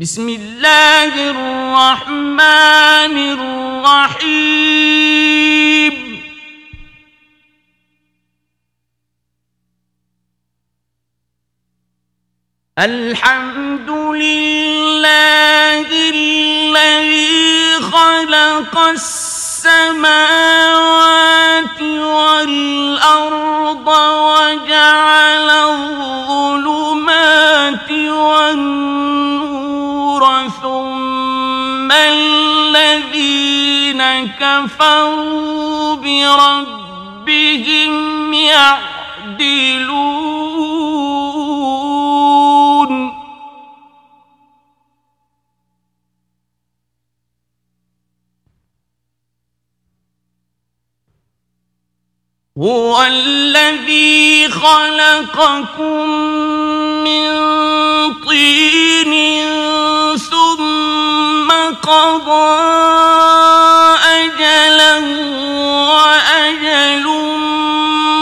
بسم اللہ الرحمن الرحیم الحمد للہ الذي خلق السماوات والأرض وجعل الظلمات كفروا بربهم يعدلون. هو الذي خلقكم من طين ثم قضى أجلا وأجل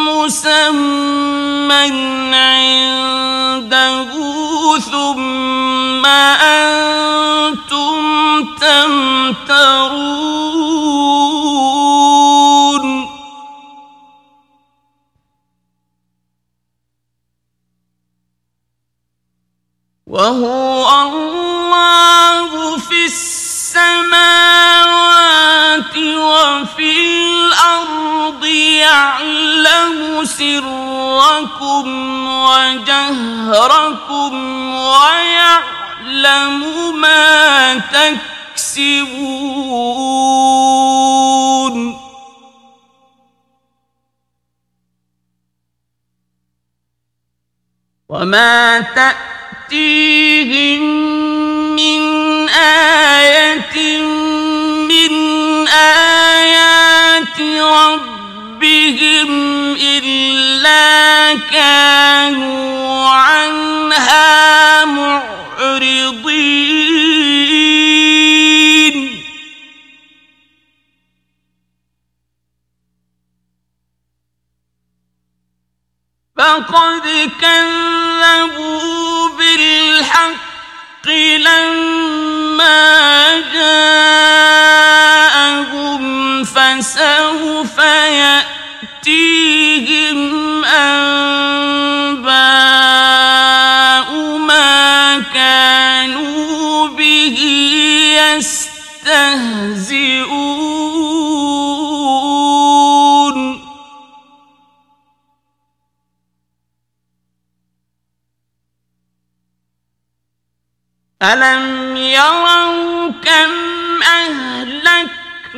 مسمى عنده ثم أنتم تمترون وهو الله في السماوات وفي الأرض يعلم سركم وجهركم ويعلم ما تكسبون وما تأتيهم من آية من آيات ربهم إلا كانوا عنها معرضين. فقد كذبوا بالحق لما جاءهم فسوف يأتيهم أنباء ما كانوا به يستهزئون. ألم يروا كم أهلكنا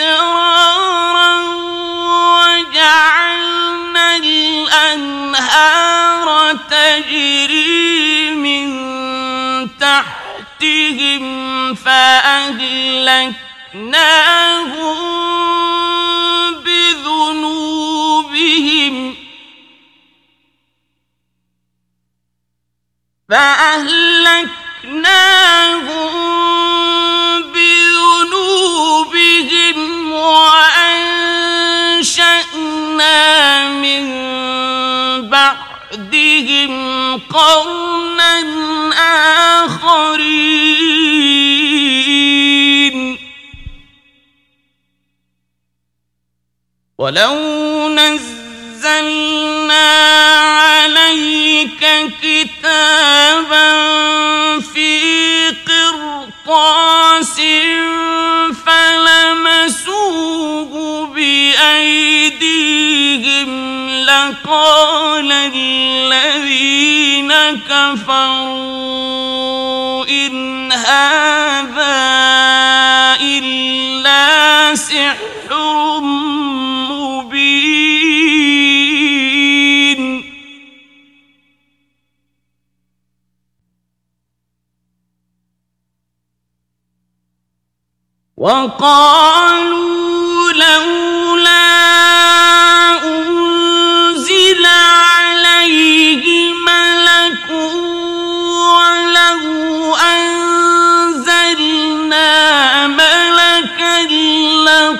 مدرارا وجعلنا الأنهار تجري من تحتهم فأهلكناهم بذنوبهم فأهلكناهم قرنا آخرين ولو نزلنا عليك كتابا في قرطاس فلمسوه لقال الذين كفروا إن هذا إلا سحر مبين وقالوا لولا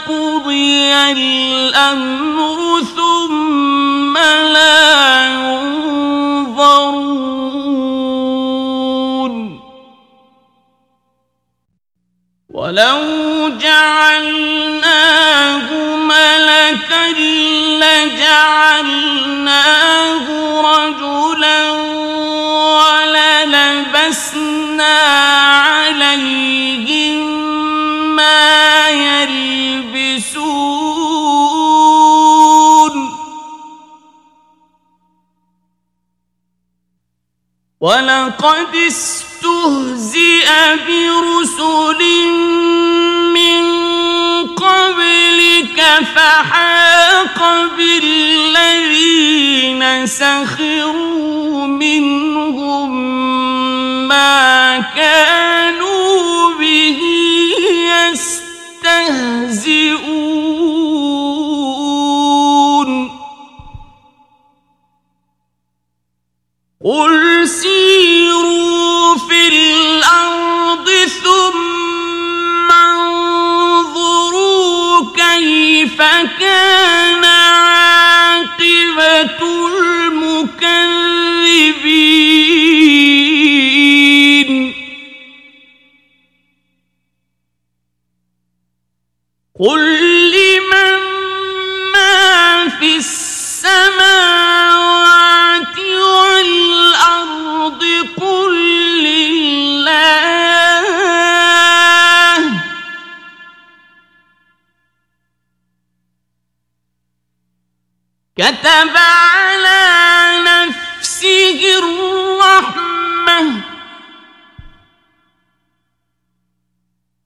قضي الأمر ثم لا ينظرون. ولو جعلناه ملكا لجعلناه رجلا وللبسنا عليهم يلبسون. ولقد استهزئ برسل من قبلك فحاق بالذين سخروا منهم ما كانوا يستهزئون قل سيروا في الأرض ثم انظروا كيف كان عاقبة المكذبين. قل لمن ما في السماوات والأرض قل لله كتب على نفسه الرحمة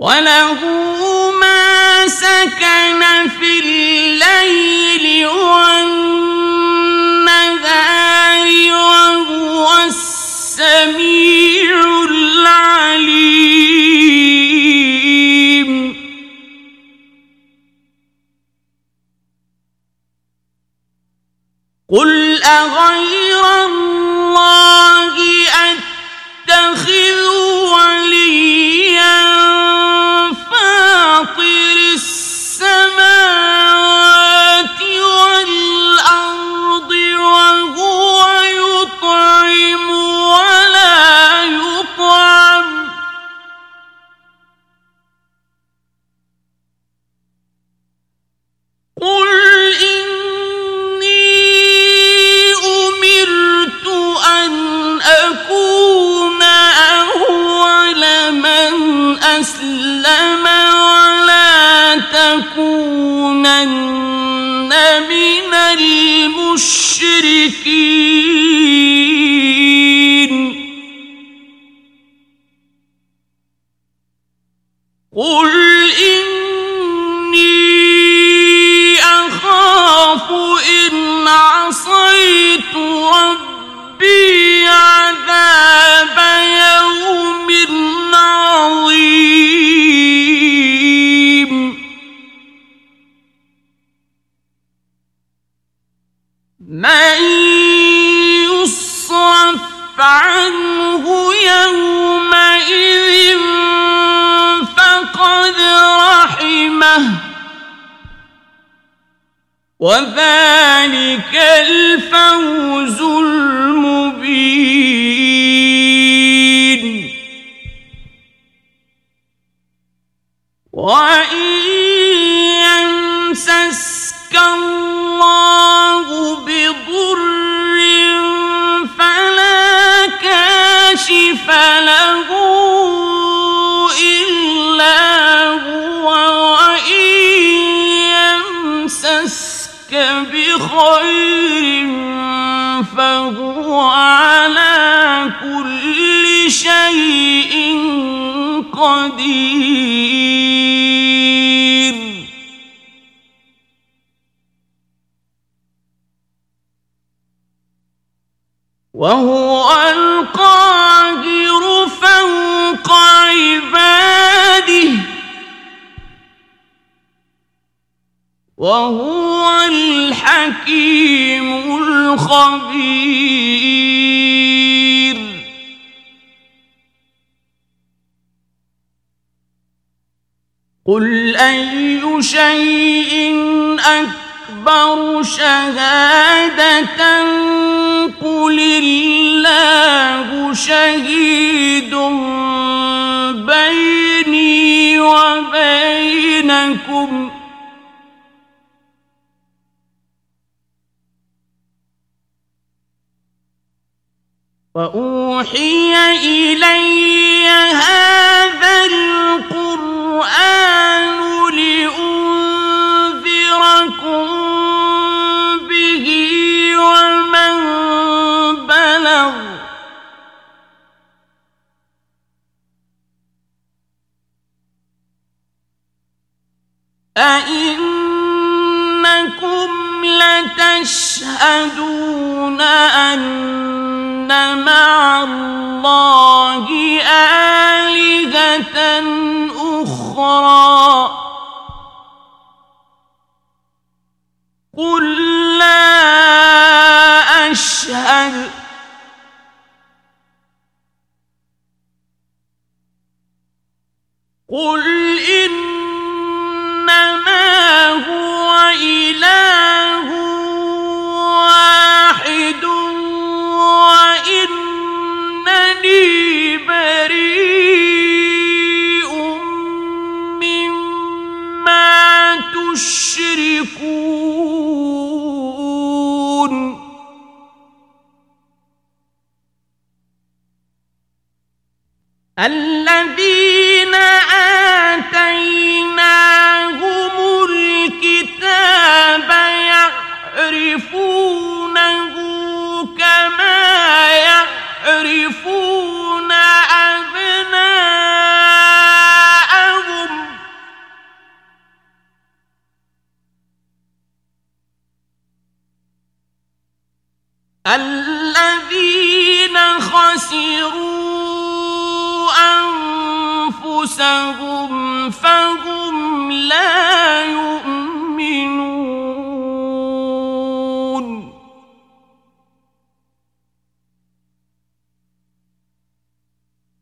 وله ما سكن في الليل والنهار وهو السميع العليم قل أغير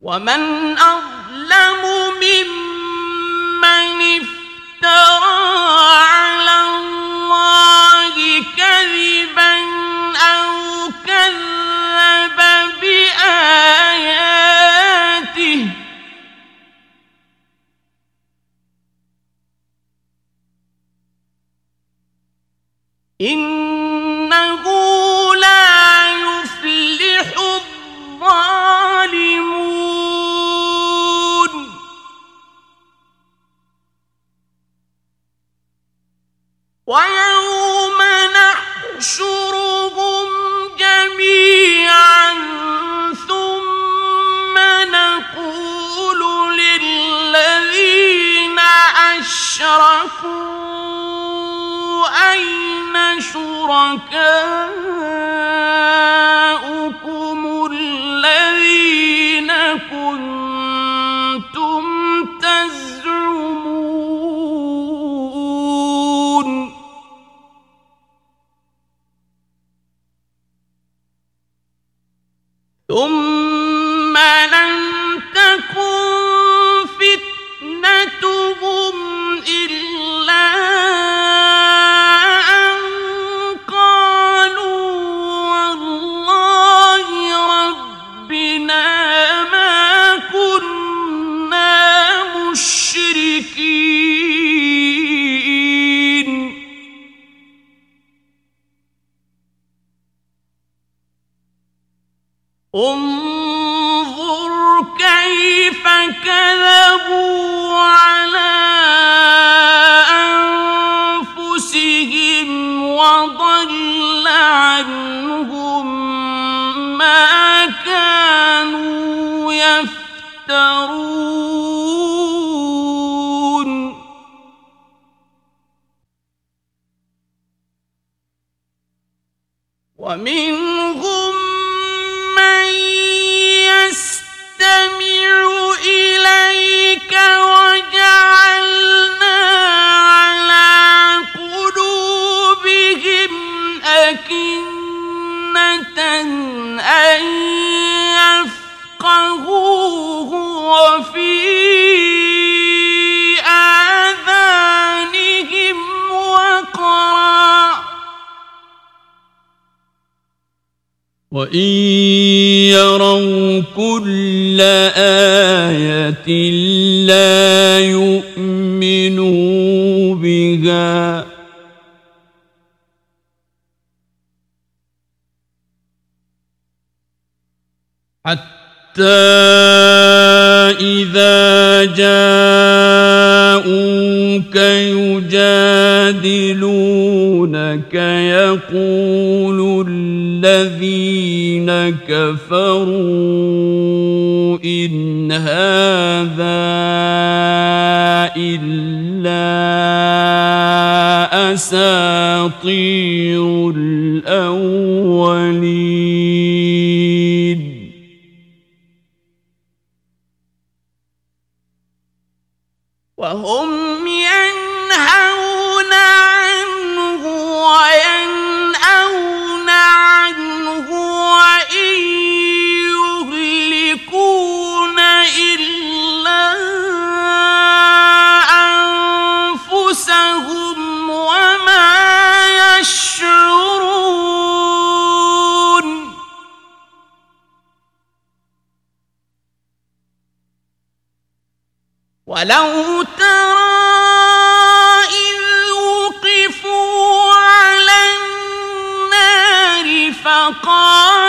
ومن the ولو ترى إذ وقفوا على النار فقال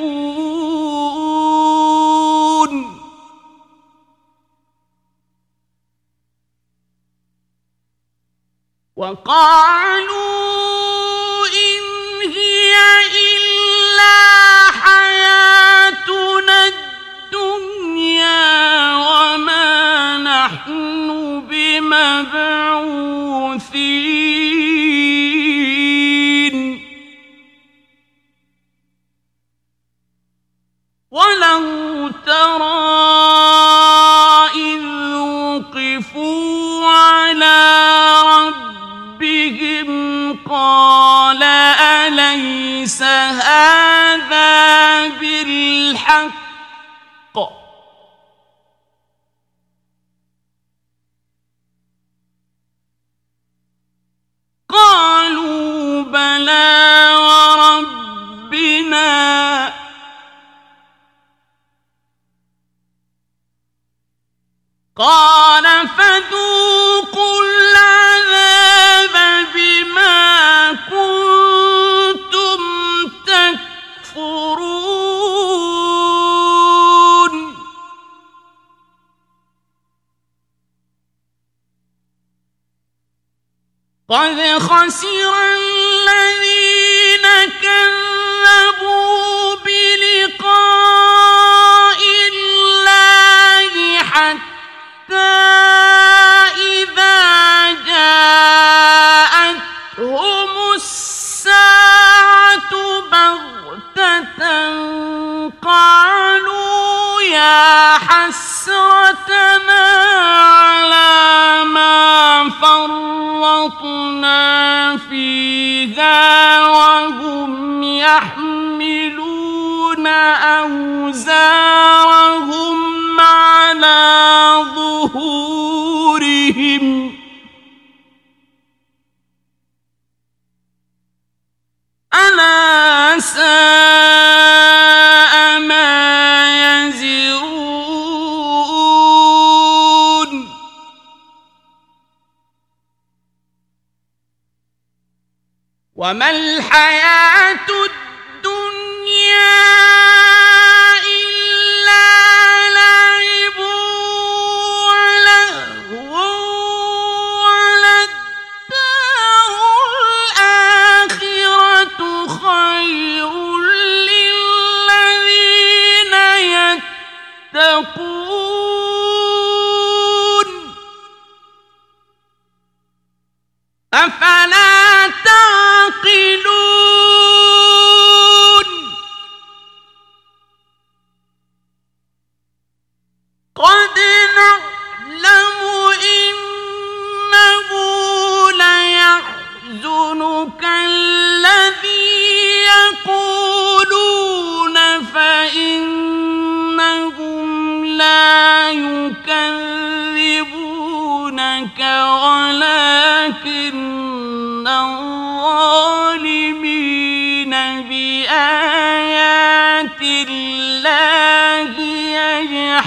وقالوا إن هي إلا حياتنا الدنيا وما نحن بمبعوث ليس هذا بالحق.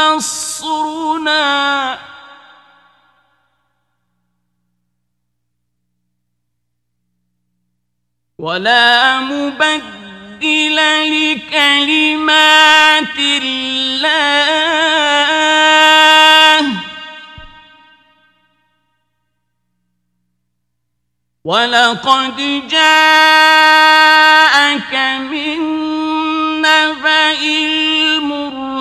نصرنا ولا مبدل لكلمات الله. ولقد جاءك من نبأ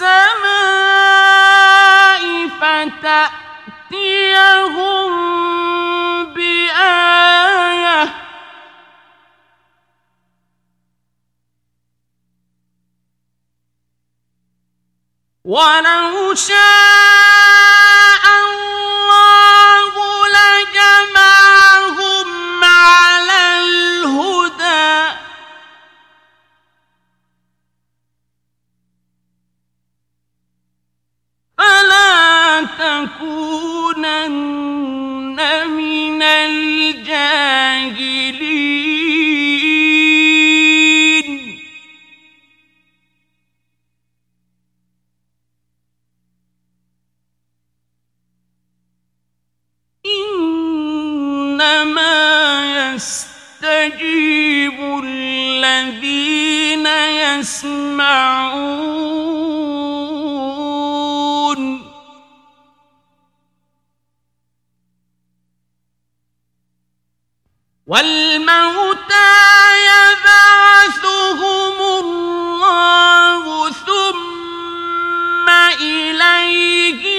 السماء فتأتيهم بآية. ولو شاء إنما يستجيب الذين يسمعون. والموتى يبعثهم الله ثم إليه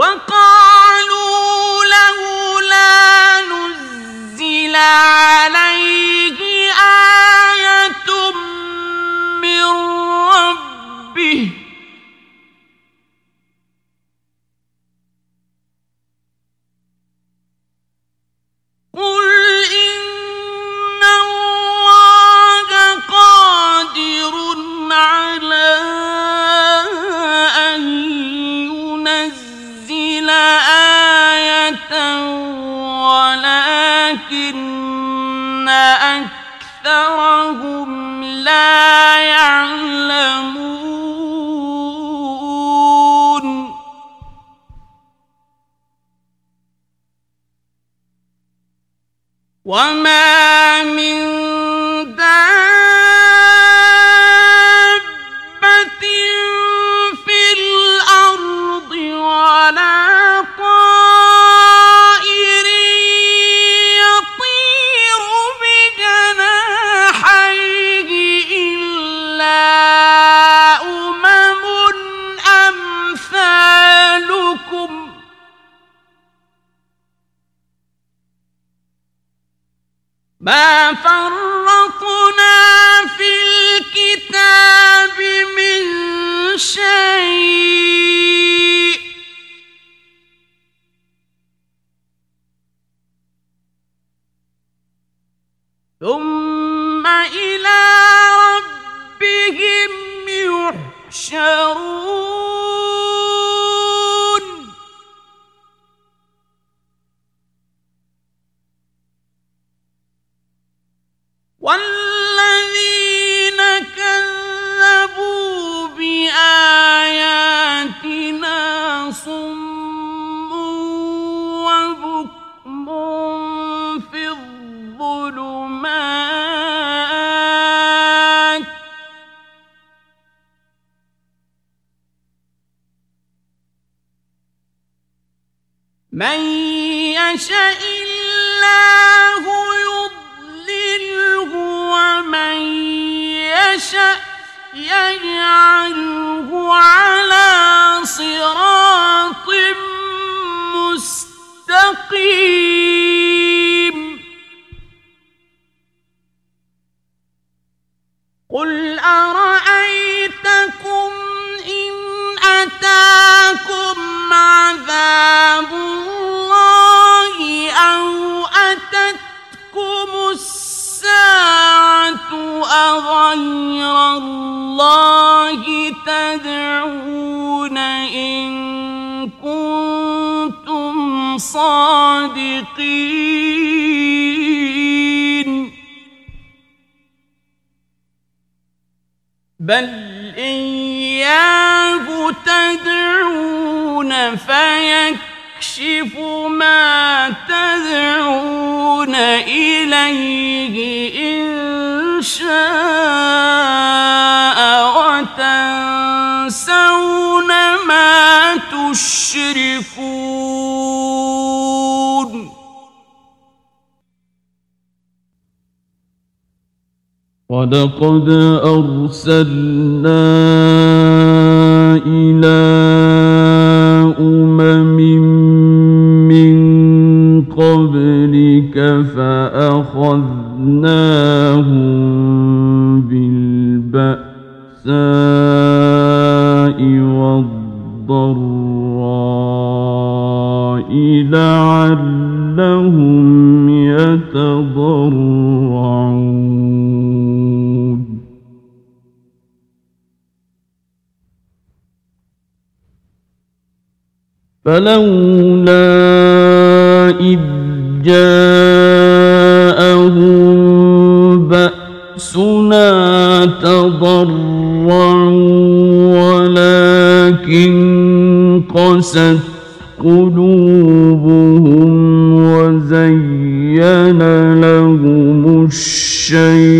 وقالوا لولا نزل على اکثرهم لا يعلمون وما من ولقد أرسلنا فلولا إذ جاءهم بأسنا تضرعوا ولكن قست قلوبهم وزين لهم الشيء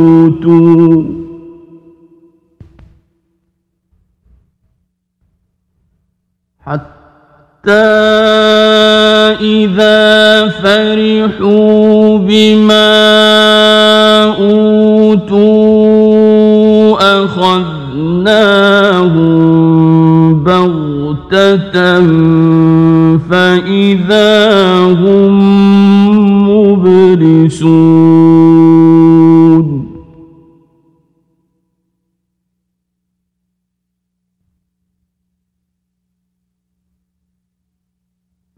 إذا فرحوا بما أوتوا أخذناهم بغتة فإذا هم مبلسون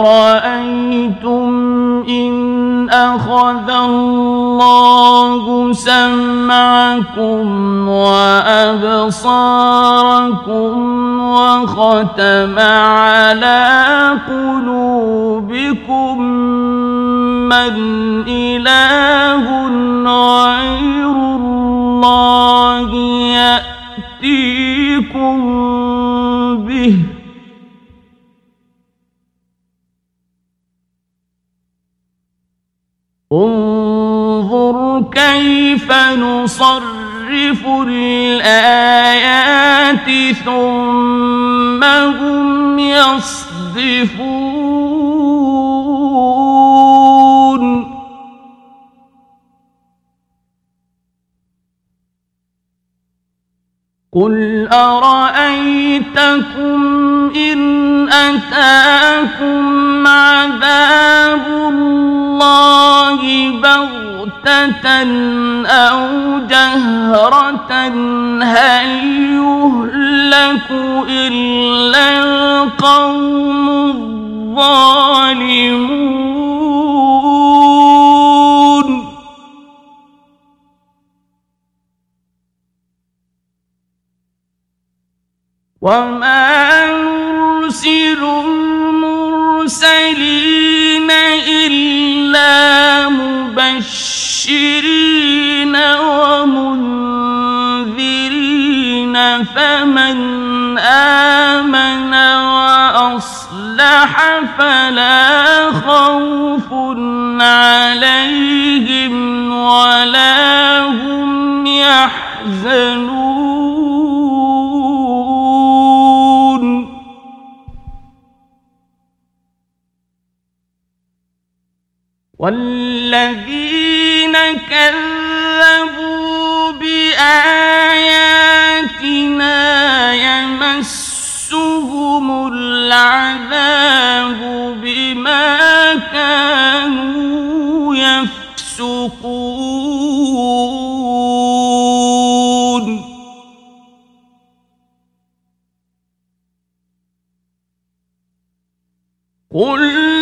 قل إِنْ أَخَذَ اللَّهُ سَمْعَكُمْ وَأَبْصَارَكُمْ وَخَتَمَ كيف نصرف الآيات ثم هم يصدفون؟ قل أرأيتكم إن أتاكم عذاب الله بغتة أو جهرة هل يهلك إلا القوم الظالمون؟ وما نرسل المرسلين إلا مبشرين ومنذرين فمن آمن وأصلح فلا خوف عليهم ولا والذين كذبوا بآياتنا يمسهم العذاب بما كانوا يفسقون. قل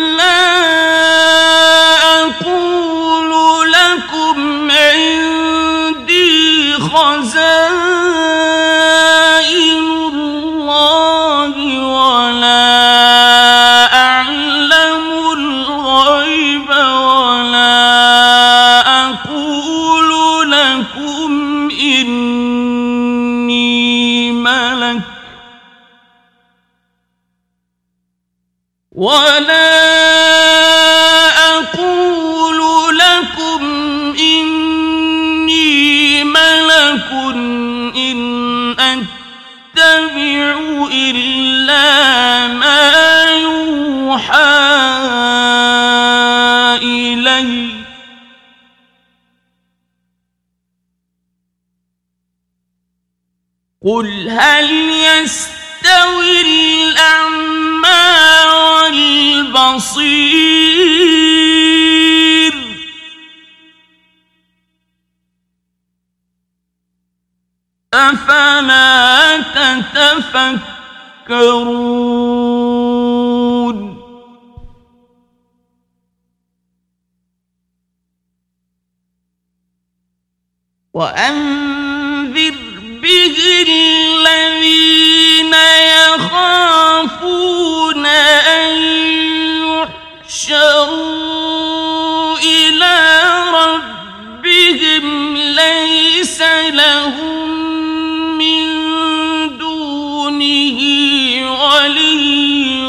قل هل يستوي الأعمى والبصير أفلا تتفكرون؟ وأنذر به الذين يخافون أن يحشروا إلى ربهم ليس لهم ولي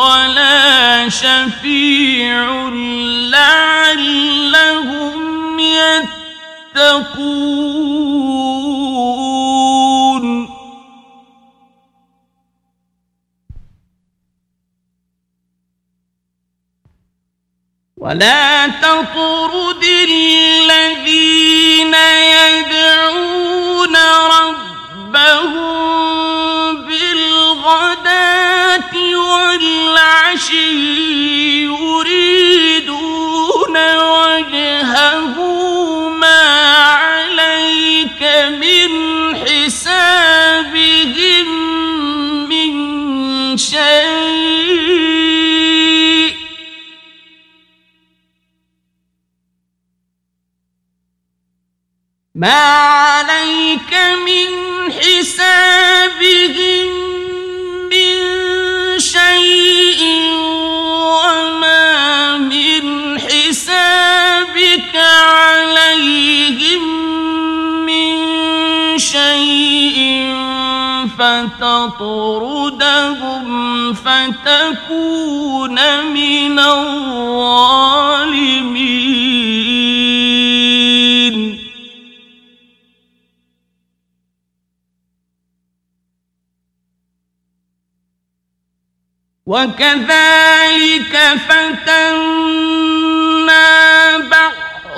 ولا شفيع لعلهم يتقون. ولا تطرد الذين يدعون ربهم بالغداة والعشي يريدون وجهه ما عليك من حسابهم من شيء. ما عليك من حسابهم وما من حسابك عليهم من شيء فتطردهم فتكون من الظالمين وكذلك فتنا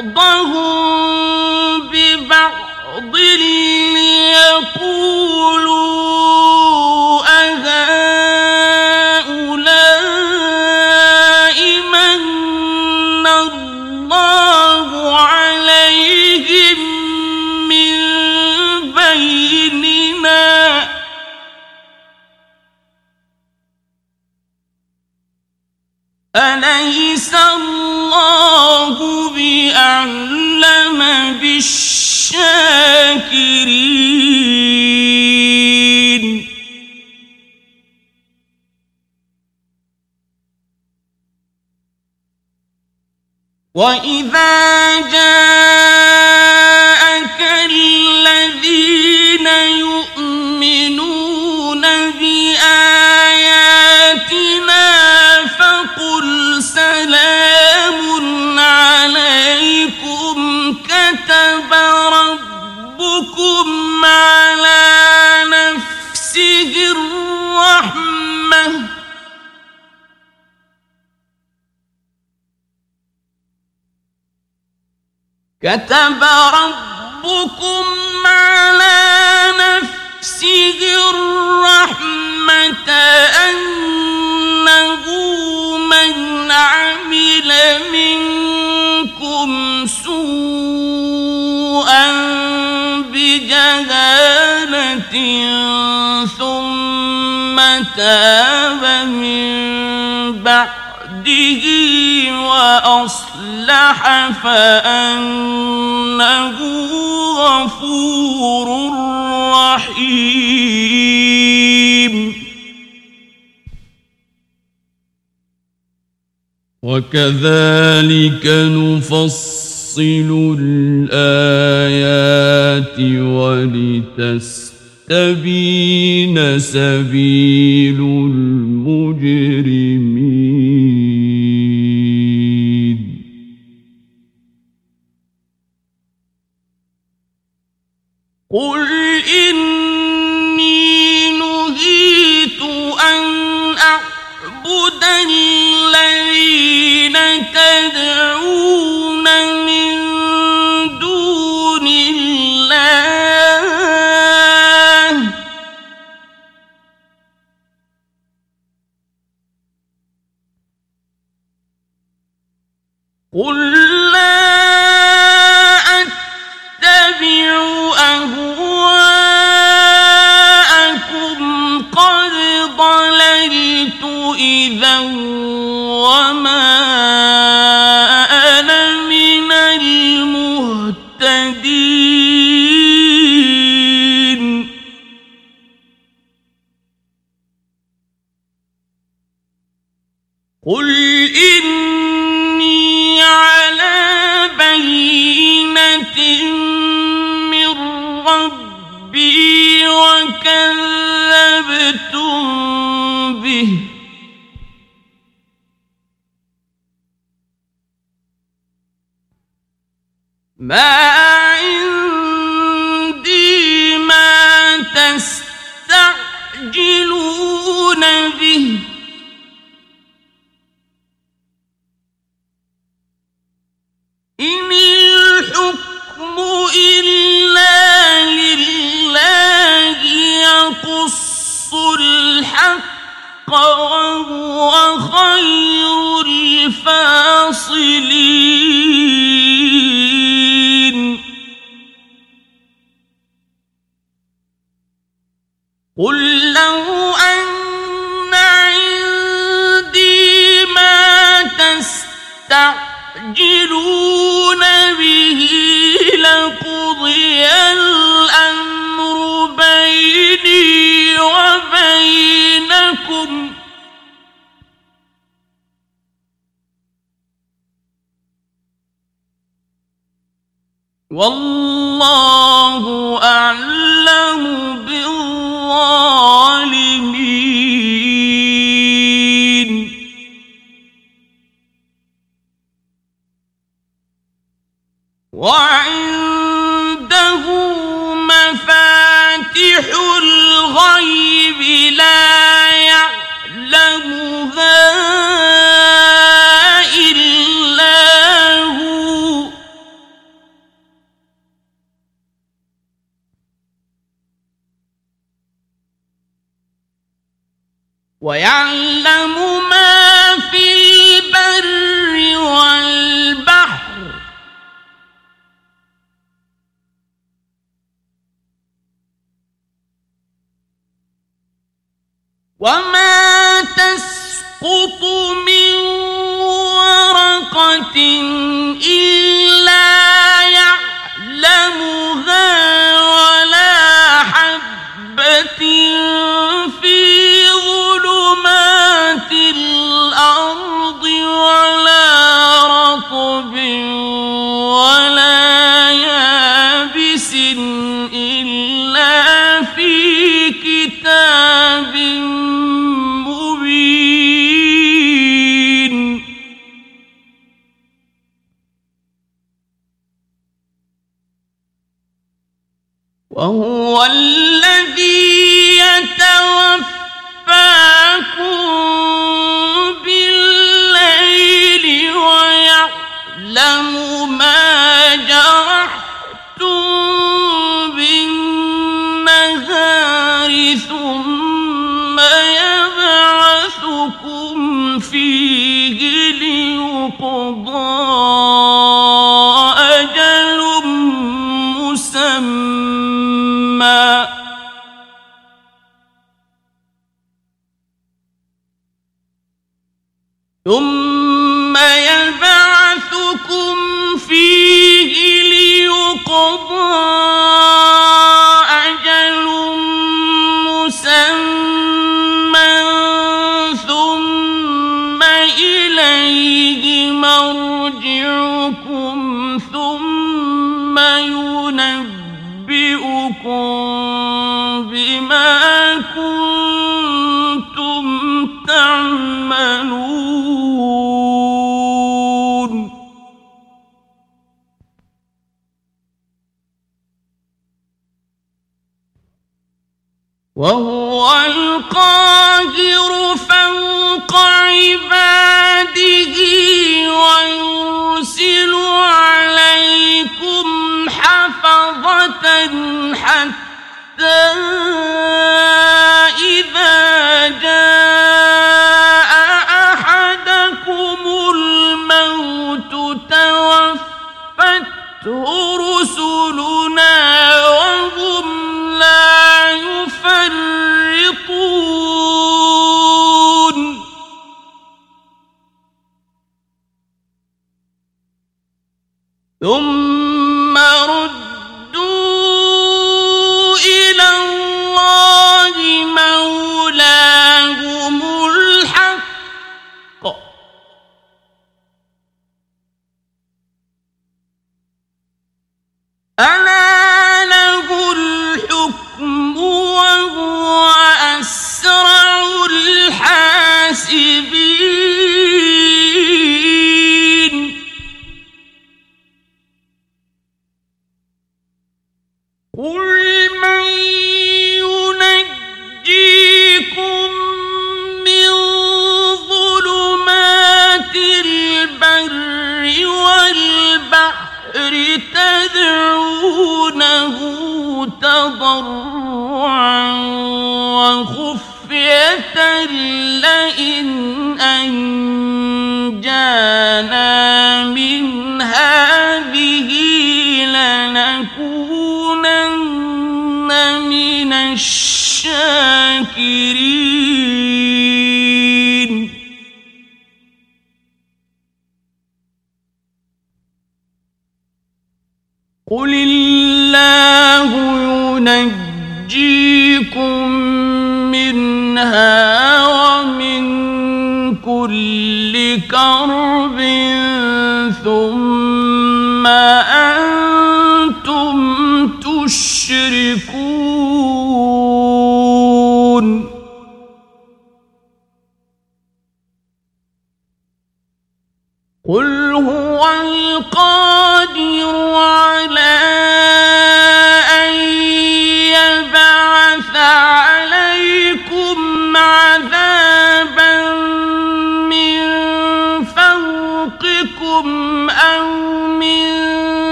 بعضهم ببعض ليقولوا الله بأعلم بالشاكرين وإذا جاء كتب ربكم على نفسه الرحمة أنه من عمل منكم سوءا بجهالة ثم تاب من بعده وأصلح فأنه غفور رحيم. وكذلك نفصل الآيات ولتستبين سبيل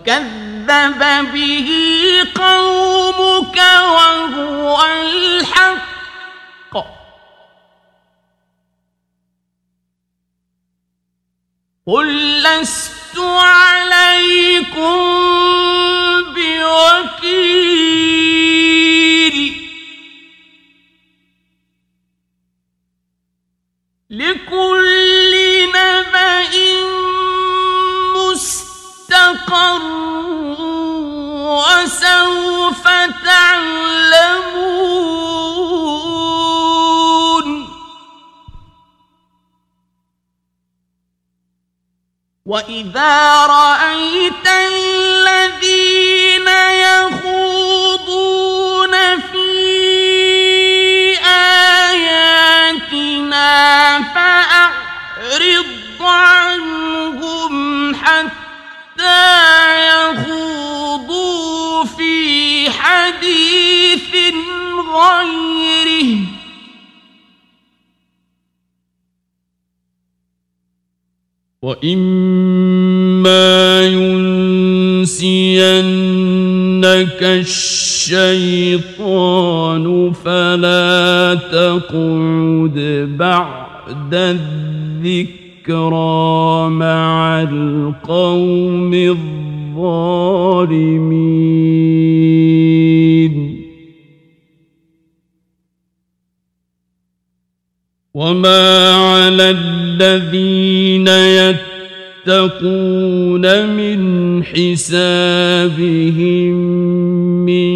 وكذب به قومك وهو الحق قل لست عليكم بوكيل لكل نبأ وَإِذَا رَأَيْتَ الَّذِينَ يَخُوضُونَ فِي آيَاتِنَا فَأَعْرِضْ عَنْهُمْ حَتَّى وَإِمَّا يُنْسِيَنَّكَ الشَّيْطَانُ فَلَا تَقْعُدْ بَعْدَ الذِّكْرَى مَعَ الْقَوْمِ الظَّالِمِينَ. وما على الذين يتقون من حسابهم من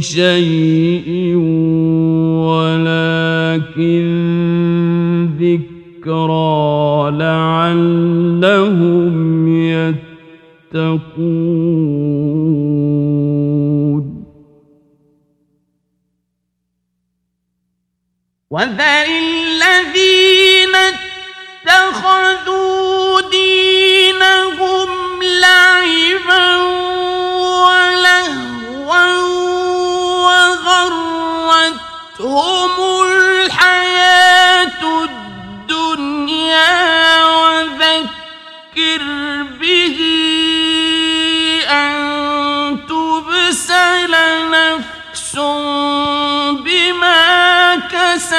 شيء لعلهم يتقون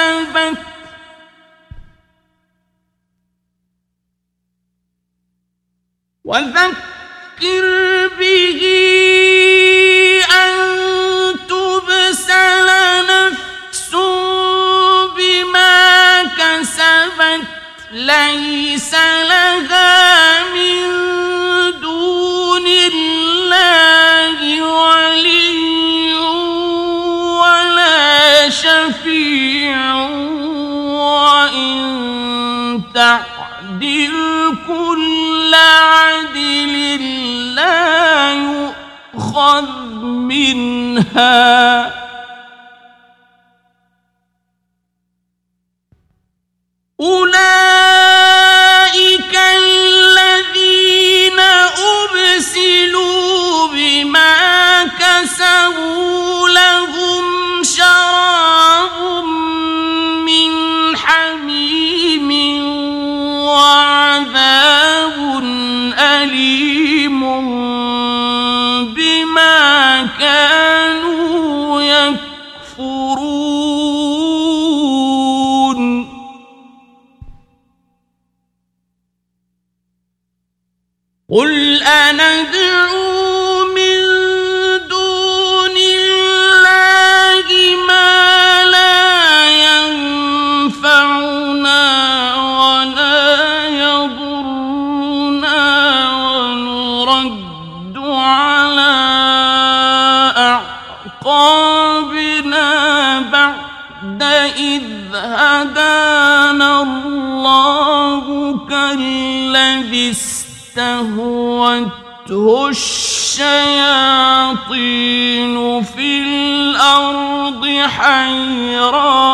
كسبت وذكر به أن تبسل نفس بما كسبت ليس لها تعدل كل عدل لا يؤخذ منها أولئك الذين أبسلوا بما كسبوا لهم شراب من حميم عليم بما كانوا يكفرون. قل أندعو إذ هدانا الله كالذي استهوته الشياطين في الأرض حيران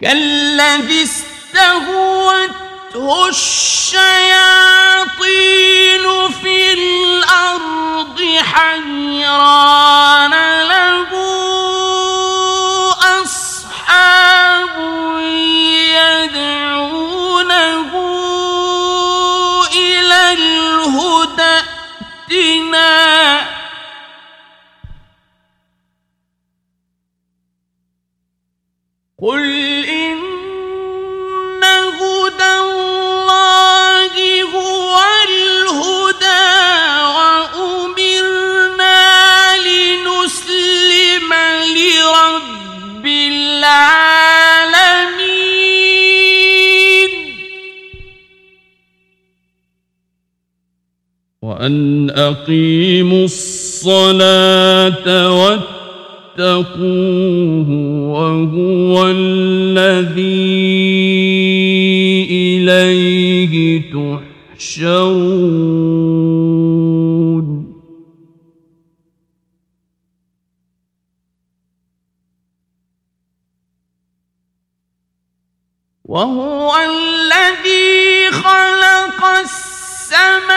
كالذي استهوته الشياطين في الأرض حيران له أصحاب يدعونه إلى الهدى ائتنا. قل إن العالمين. وأن أقيموا الصلاة واتقوه وهو الذي إليه تحشرون. وهو الذي خلق السماوات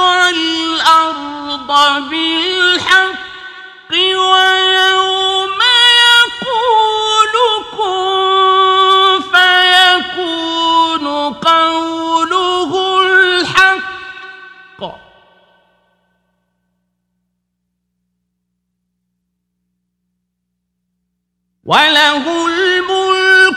والأرض بالحق ويوم يقول كن فيكون قوله الحق. وله الملك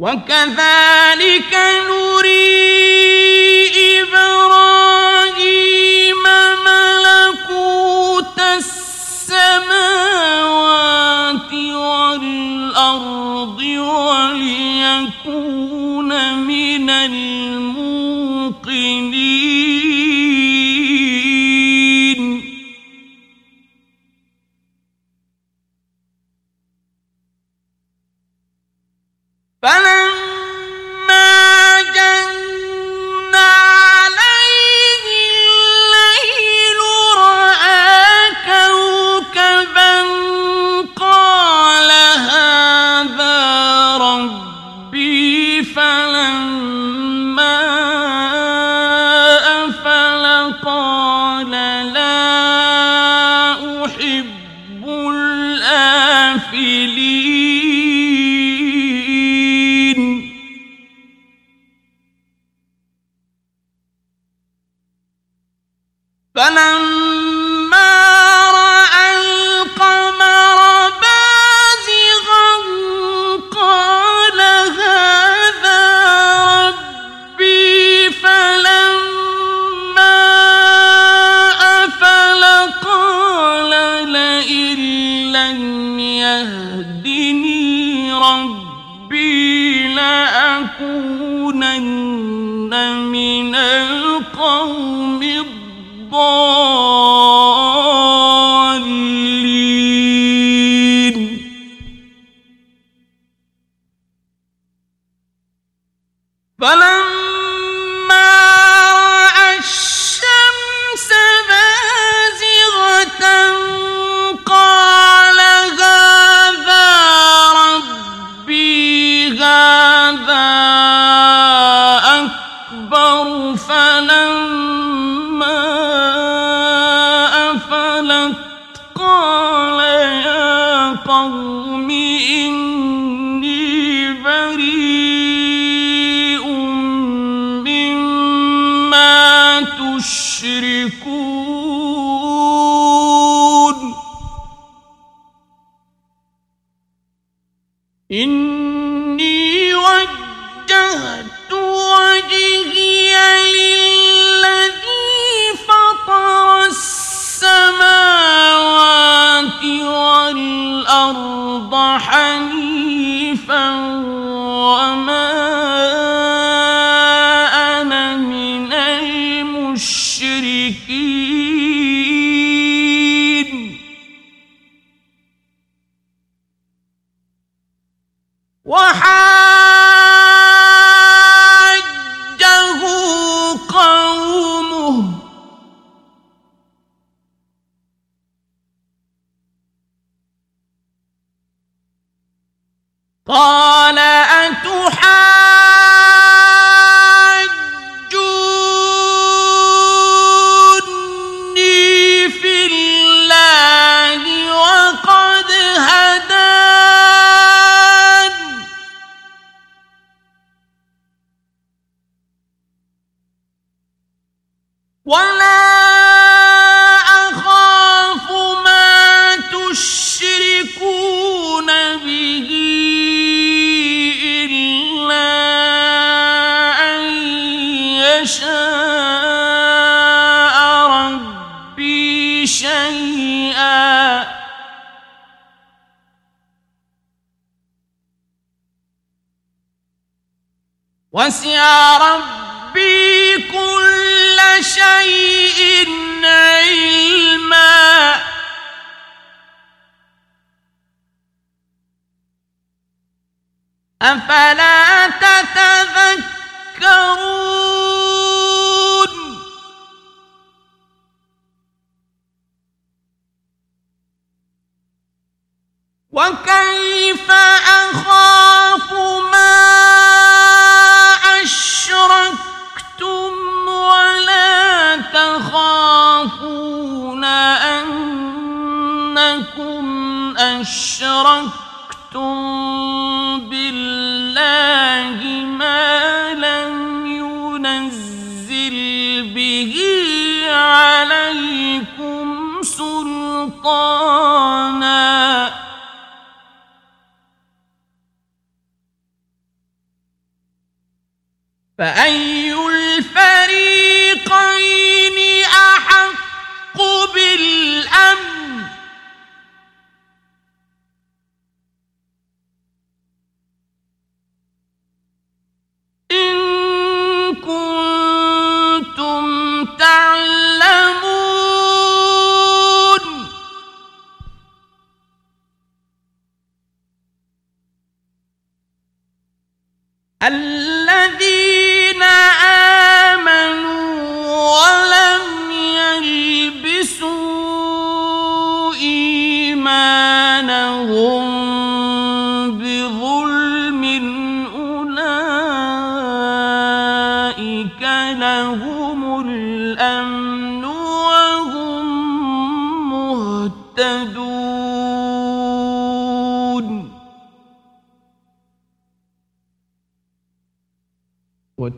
وكذلك نري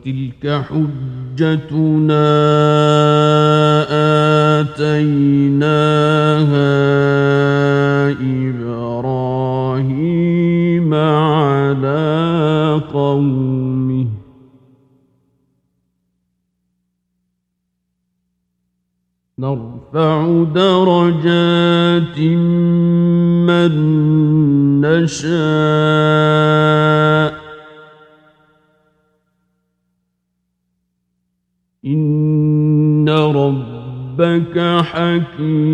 وتلك حجتنا آتيناها إبراهيم على قومه. نرفع درجات من نشاء ربك حكيم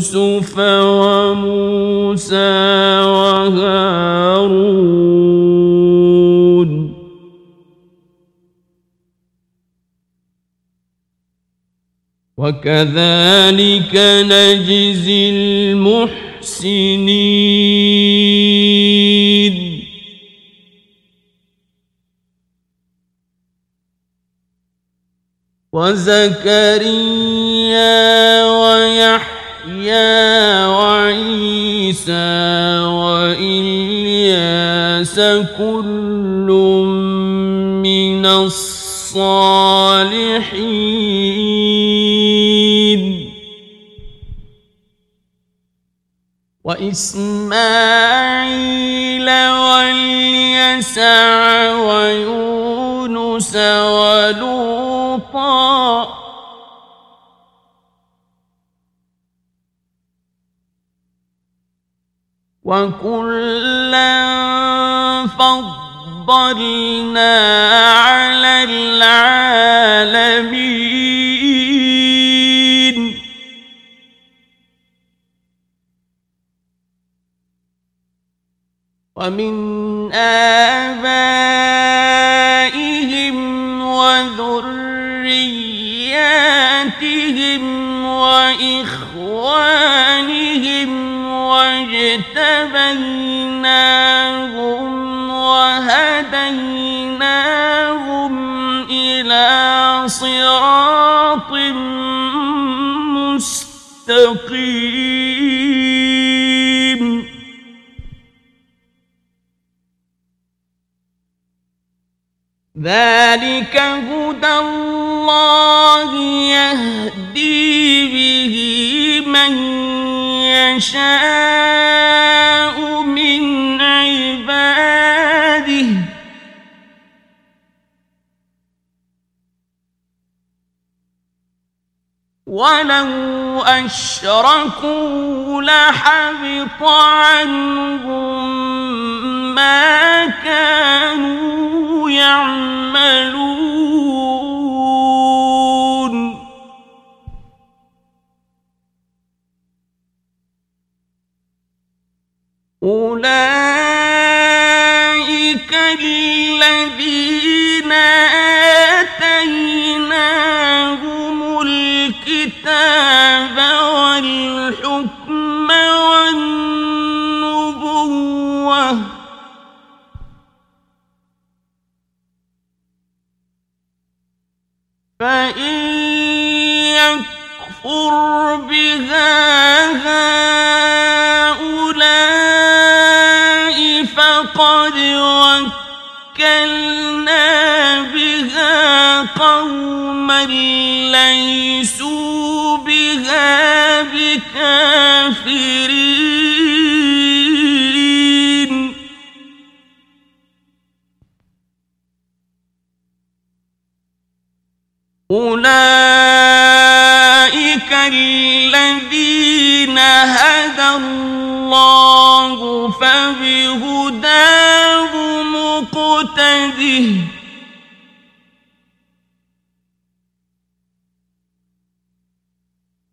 ويوسف وموسى وهارون وكذلك نجزي المحسنين وزكريا ويحيى وعيسى وإلياس كل من الصالحين. وإسماعيل واليسع ويونس ولوطا وكلا فضلنا على العالمين ومن آبائهم وذرياتهم وإخوانهم واجتبيناهم وهديناهم إلى صراط مستقيم. ذلك هدى الله يهدي به من يشاء من عباده. ولو أشركوا لحبط عنهم ما كانوا يعملون. أولئك الذين آتيناهم الكتاب والحكم والنبوة فإن يكفر بها وكلنا بها قوما ليسوا بها بكافرين أولئك الذين هدى الله فبهداه وحده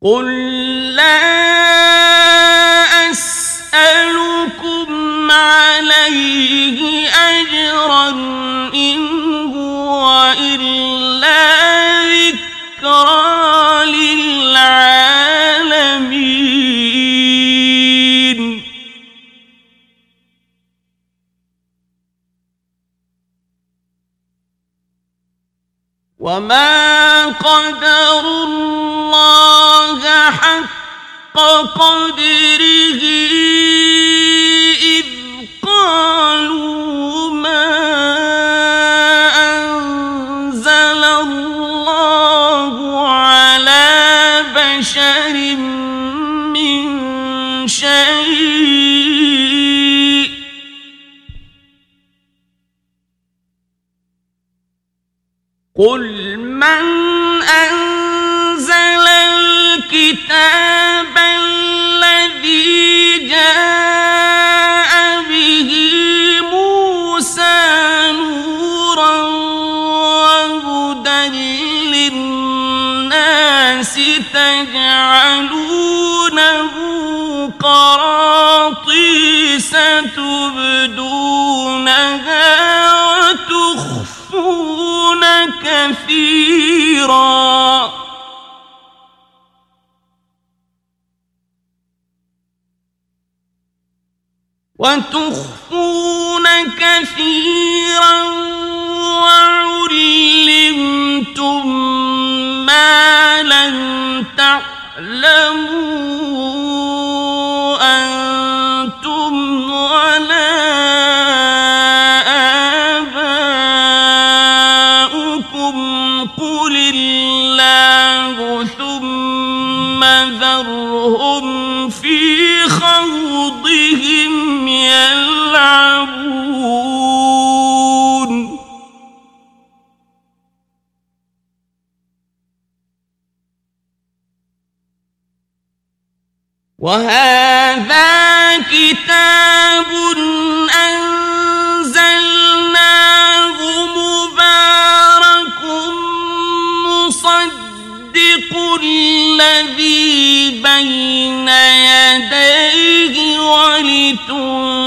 قل لا أسألكم عليه أجرا إن هو إلا وما قدر الله حق قدره إذ قالوا ما أنزل الله على بشر من شيء قل من أنزل الكتاب الذي جاء به موسى نورا وهدى للناس تجعلونه قراطيس كثيرا. وتخفون كثيرا وعلمتم ما لم تعلموا وهذا كتاب أنزلناه مبارك مصدق الذي بين يديه ولتنظر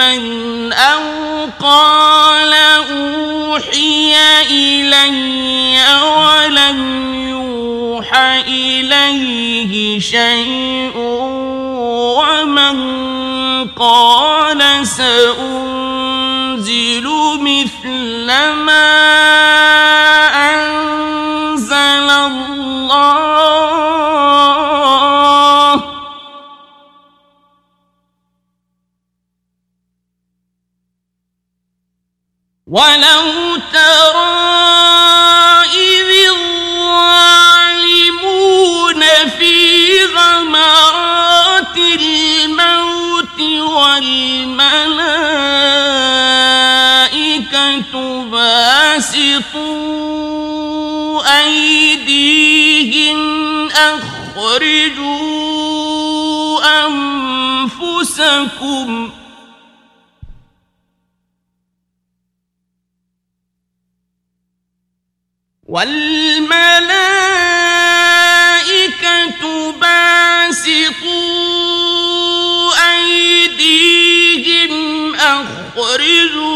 كذبا أو قال أوحي إلي ولم يوحى إليه شيء ومن قال سأنزل مثل ما ولو ترى إذ الظالمون في غمرات الموت والملائكة باسطوا أيديهم أخرجوا أنفسكم والملائكة باسطوا أيديهم أخرجوا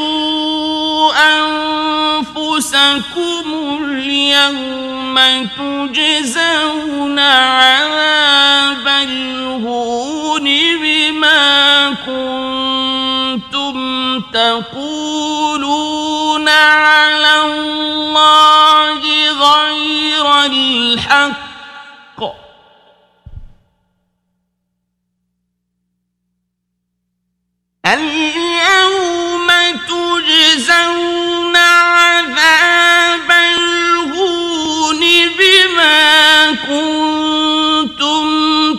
أنفسكم اليوم تجزون عذاب الهون بما كنتم تقولون على الحق. اليوم تجزون عذاب الهون بما كنتم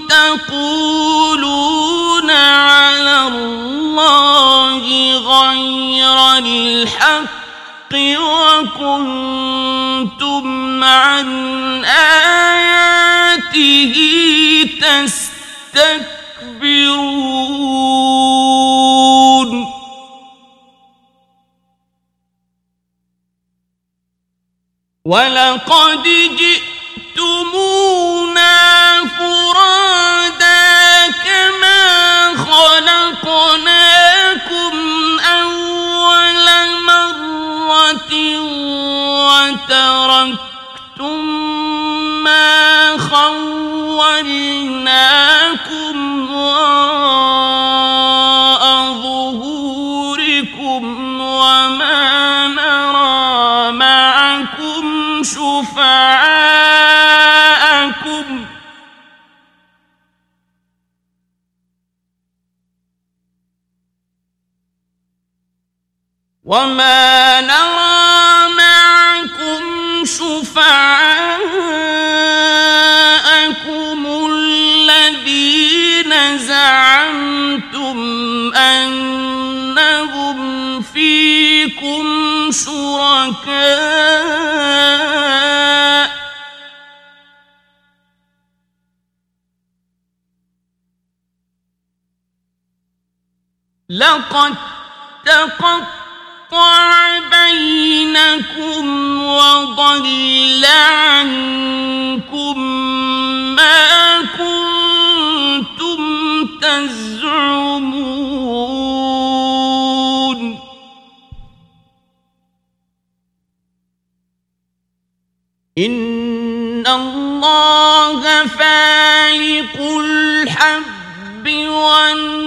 تقولون على الله غير الحق وكنتم عن آياته تستكبرون. ولقد جئتمونا فرادا كما خلقناكم وما نرى معكم شفعاءكم الذين زعمتم أنهم فيكم شركاء لقد تقطع بينكم وضل عنكم ما كنتم تزعمون إن الله فالق الحب والنوى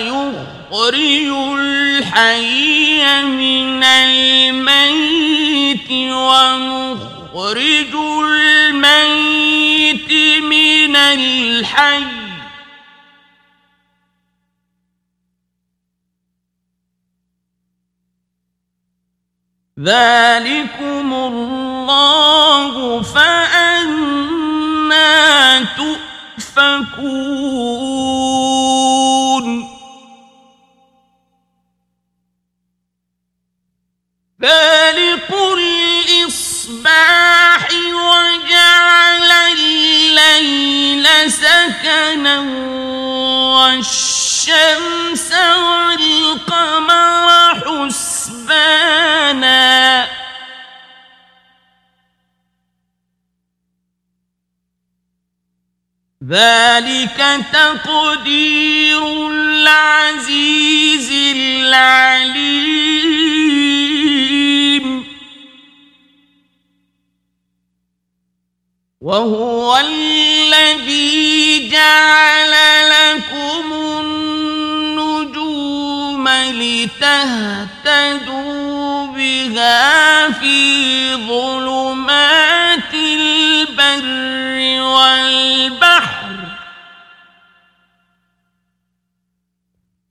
يخرج الحي من الميت ومخرج الميت من الحي. ذلكم الله فأنا تؤفكون. فالق الإصباح وجعل الليل سكنا والشمس والقمر حسبانا. ذلك تقدير العزيز العليم. وهو الذي جعل لكم النجوم لتهتدوا بها في ظلمات البر والبحر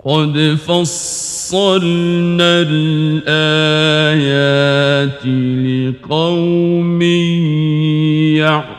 قد فصلنا الآيات لقوم يعلمون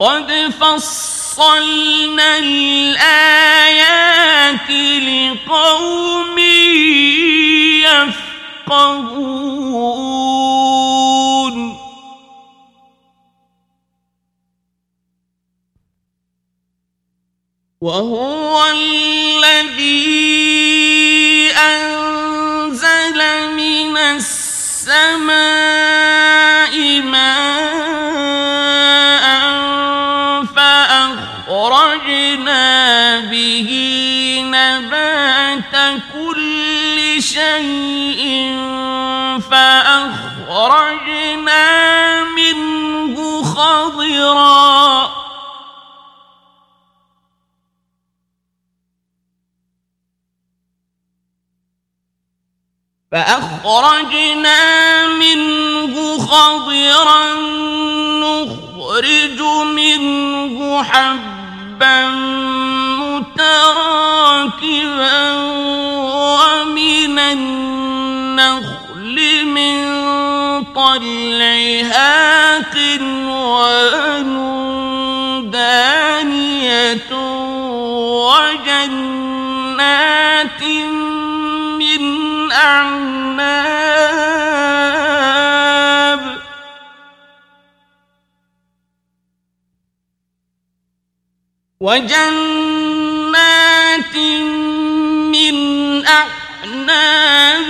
قد فصلنا الآيات لقوم يفقهون. وهو الذي أنزل من السماء به نبات كل شيء فأخرجنا منه خضراً. فأخرجنا منه خضرا نخرج منه حبا متراكبا ومن النخل من طلعها قنوان دانية وجنات الأعناب وجنات من أعناب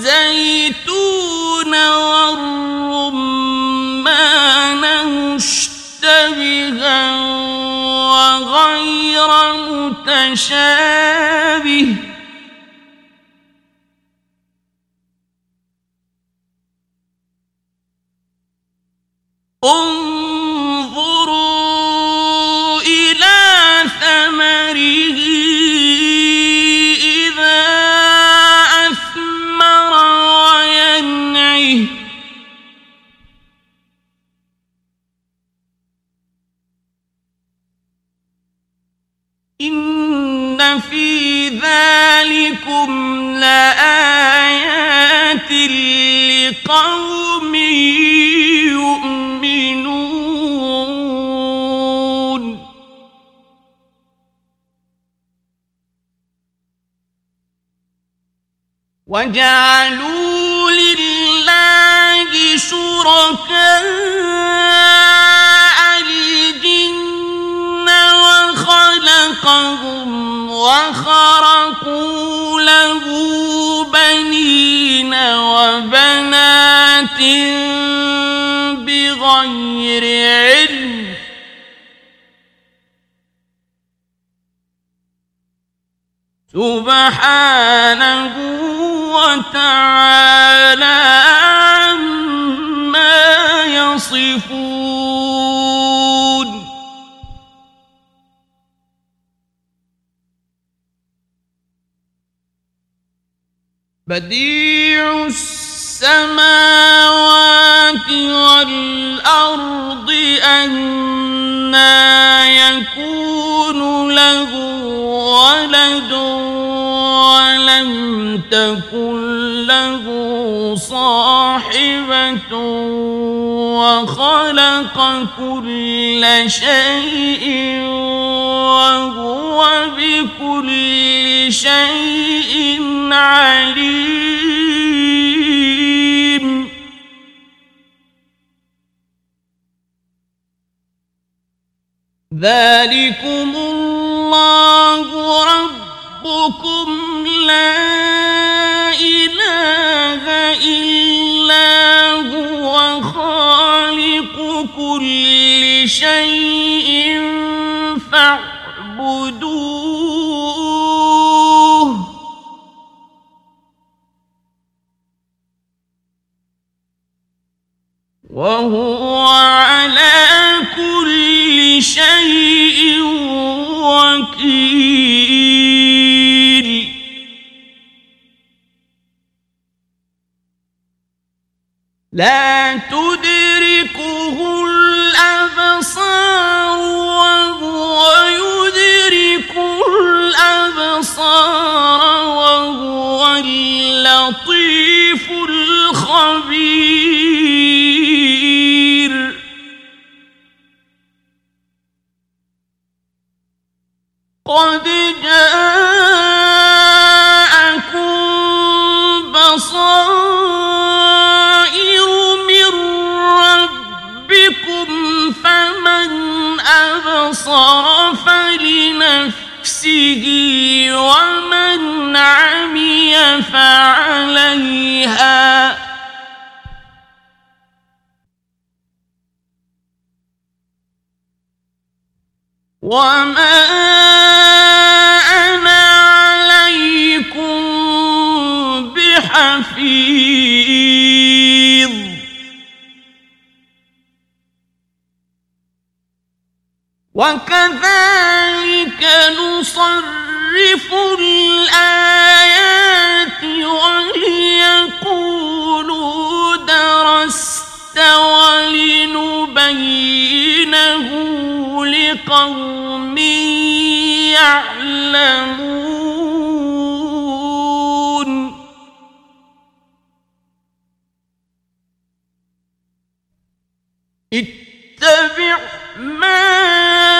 والزيتون والرمان مشتبها وغير متشابه وجعلوا لله شركاء الجن وخلقهم وخرقوا له بنين وبنات بغير علم سبحانه وتعالى عما يصفون. بديع السماوات والأرض أنا يكون له ولد ولم تكن له صاحبة وخلق كل شيء وهو بكل شيء عليم ذلكم الله ربكم وهو على كل شيء وكيل. لا تدركه الأبصار وهو يدرك الأبصار وهو اللطيف الخبير. قد جاءكم بصائر أسرف لنفسه ومن عمي فعليها وما وَكَذَلِكَ نُصَرِّفُ الْآيَاتِ وَلِيَقُولُوا دَرَسْتَ وَلِنُبَيِّنَهُ لِقَوْمٍ يَعْلَمُونَ اتبع مَا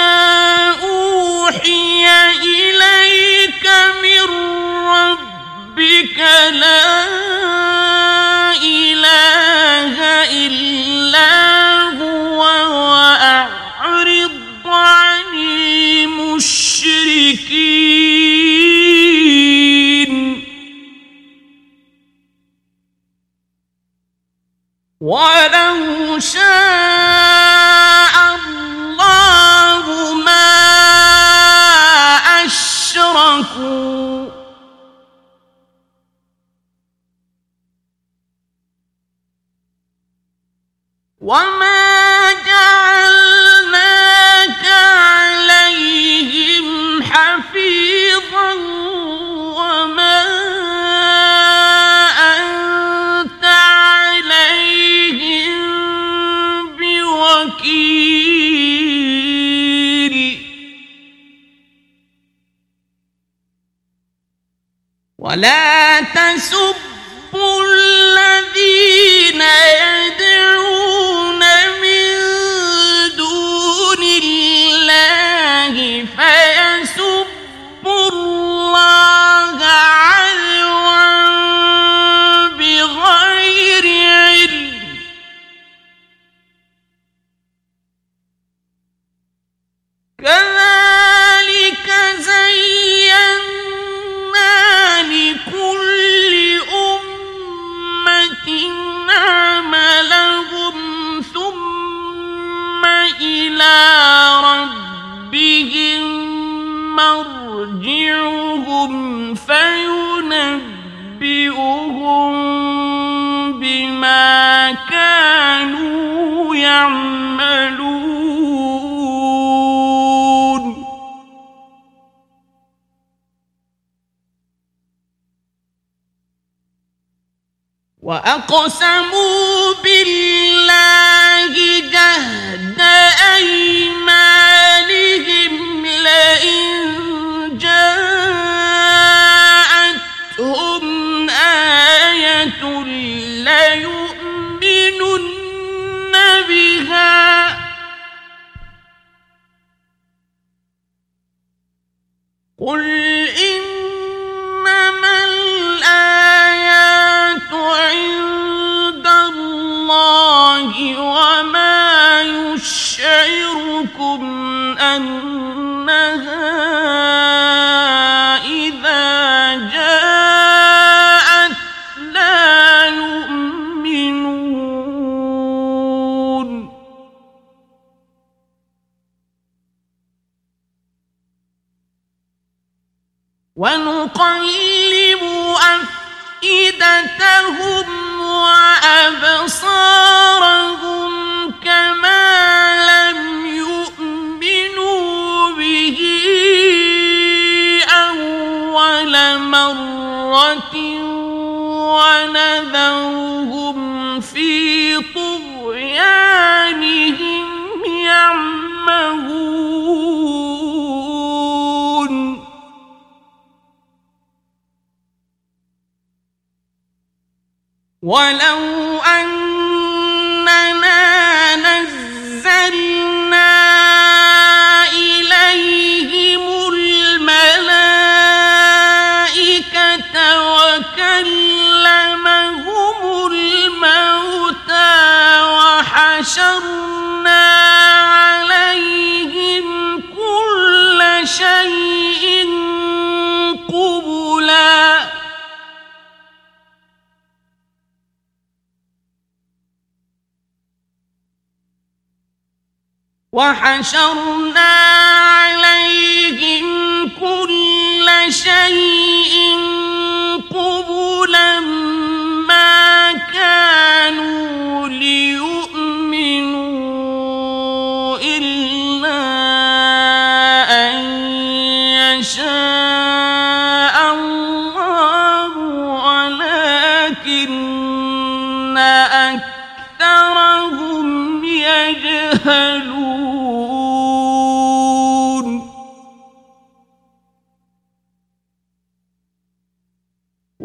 شر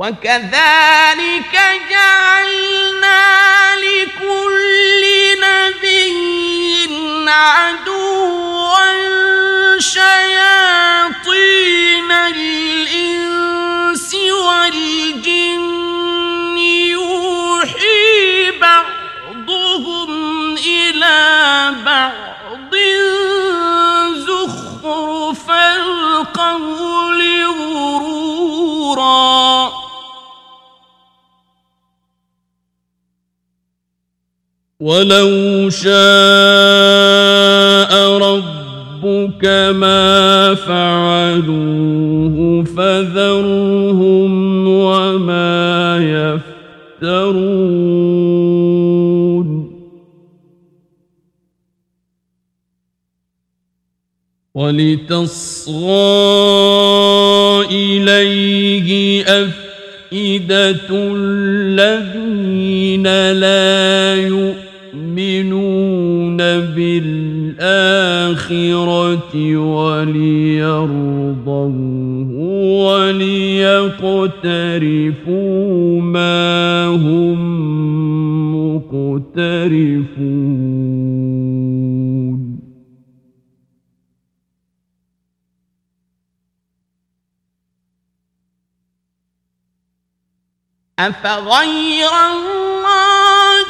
وكذلك جعلنا لكل نبي عدوا ولو شاء ربك ما فعلوه فذرهم وما يفترون ولتصغى إليه أفئدة الذين لا بالآخرة وليرضوه وليقترفوا ما هم مقترفون. أفغير الله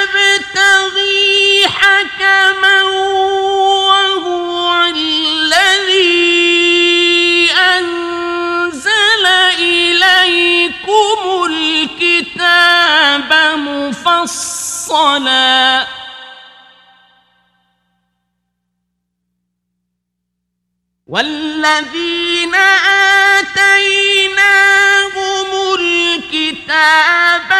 أبتغي حكما الكتاب مفصلا. والذين آتيناهم الكتاب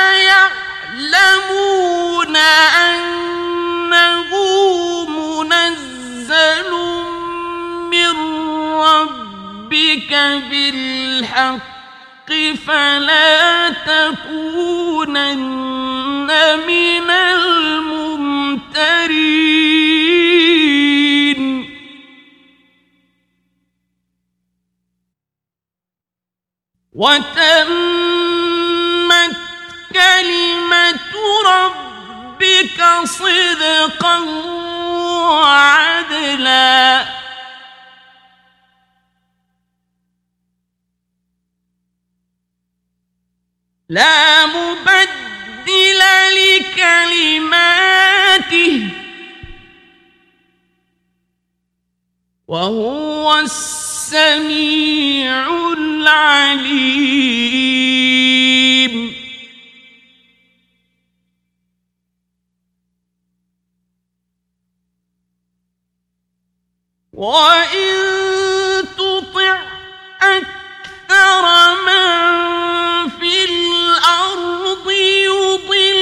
يعلمون أنه منزل من ربك بالحق. فلا تكونن من الممترين. وتمت كلمة ربك صدقا وعدلا. لا مبدل لكلماته. وهو السميع العليم. وإن تطع أكثر أكثر من في الأرض يضل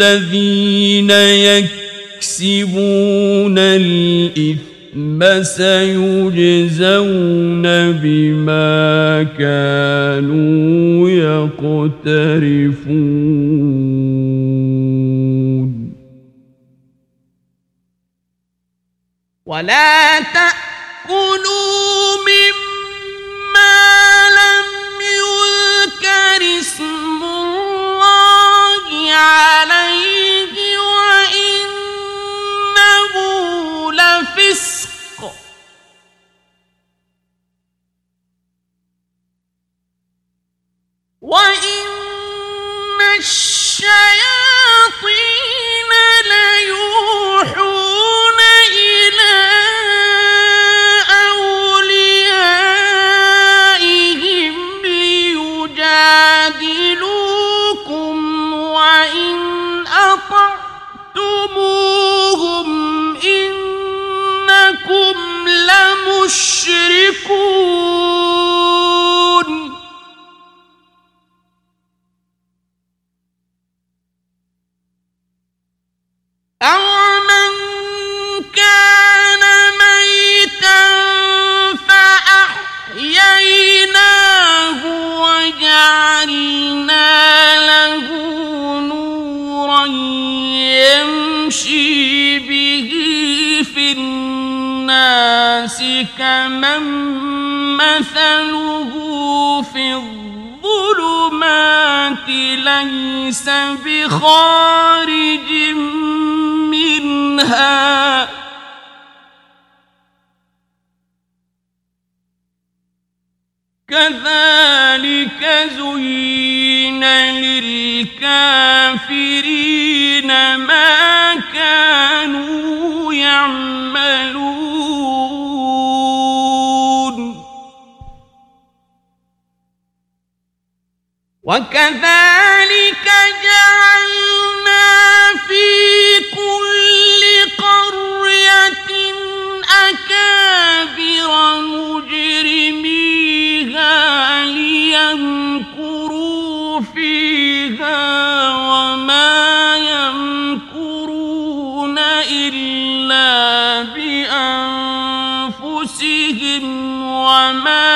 الذين يكسبون الإثم سيجزون بما كانوا يقترفون وكذلك جعلنا في كل قرية أكابر مجرميها ليمكروا فيها وما يمكرون إلا بأنفسهم وما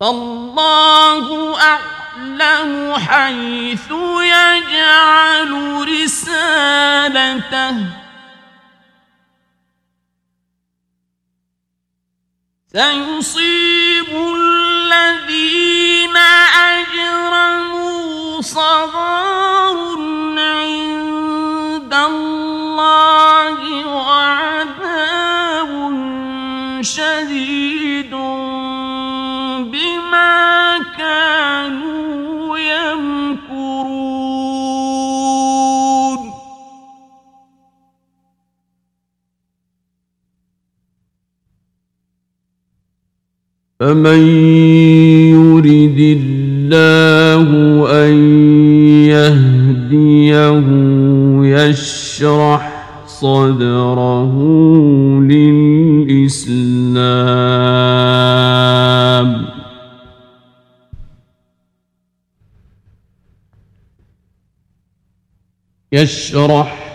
فالله أعلم حيث يجعل رسالته. سيصيب الذين أجرموا صغار فمن يرد الله أن يهديه يشرح صدره للإسلام يشرح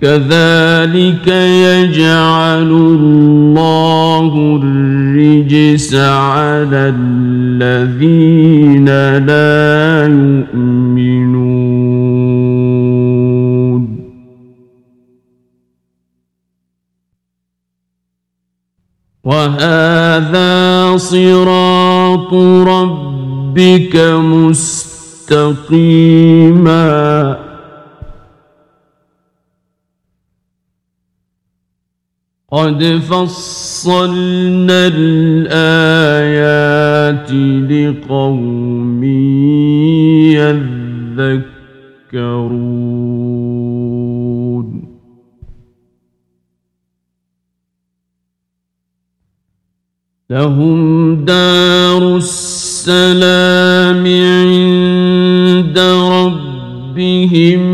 كذلك يجعل الله الرجس على الذين لا يؤمنون. وهذا صراط ربك مستقيما. قد فصلنا الآيات لقوم يذكرون لهم دار السلام عند ربهم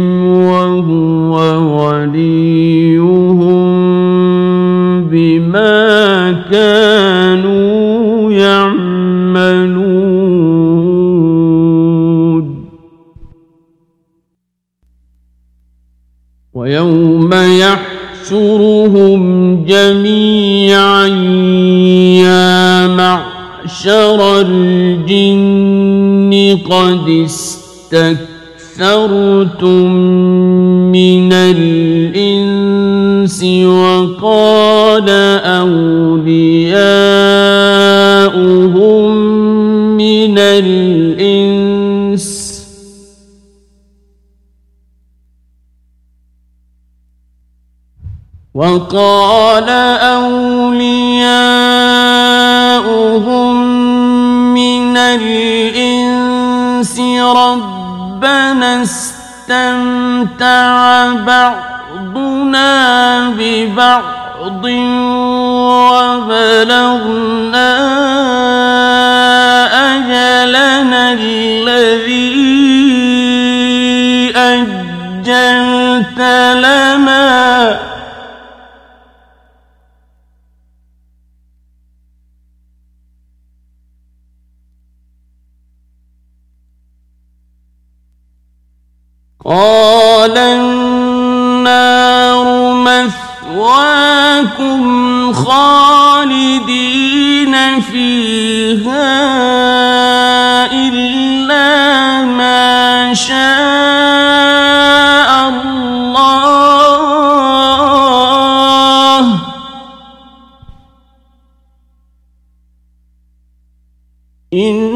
قد استكثرتم من الإنس وقال أولياؤهم من الإنس وقال أولياؤهم من الإنس استمتع بعضنا ببعض وبلغنا أجلنا الذي أجلت لنا قال النار مثواكم خالدين فيها إلا ما شاء الله. إن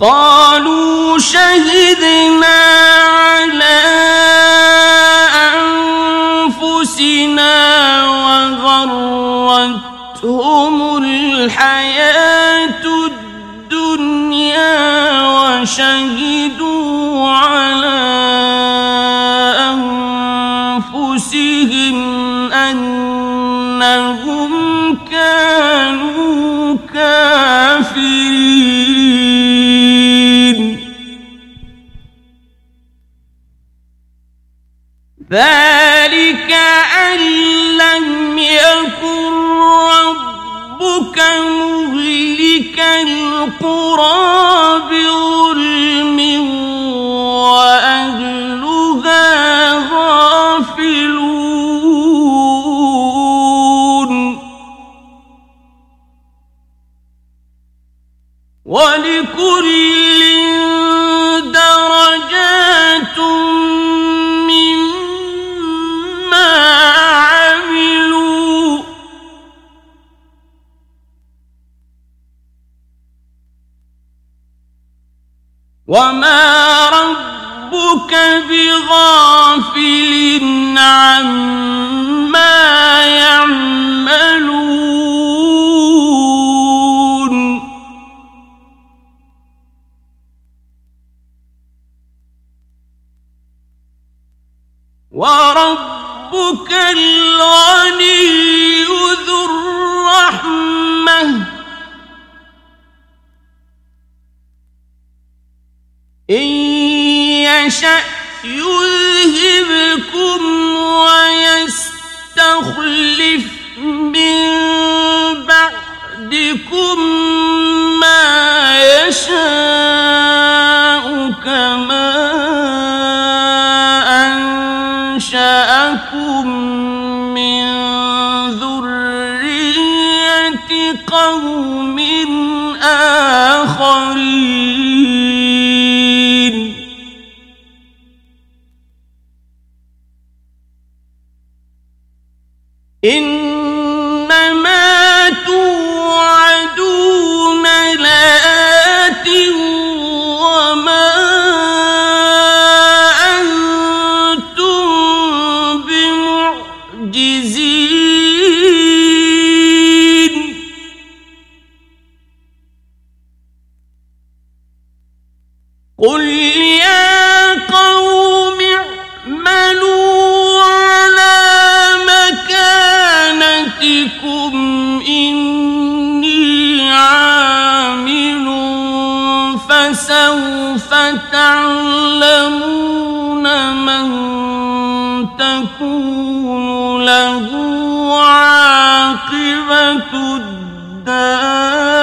قالوا شهدنا على أنفسنا وغرتهم الحياة ذلك أن لم يكن ربك مهلك القرآن وما ربك بغافل عما يعملون وربك الغني إن يشأ يذهبكم ويستخلف من بعدكم ما يشاء كما ان فسوف تعلمون من تكون له عاقبة الدار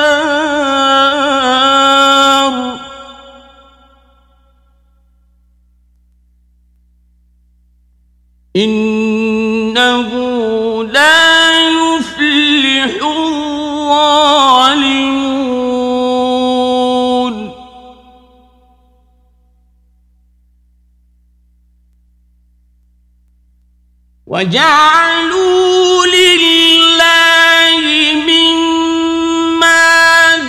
وجعلوا لله مما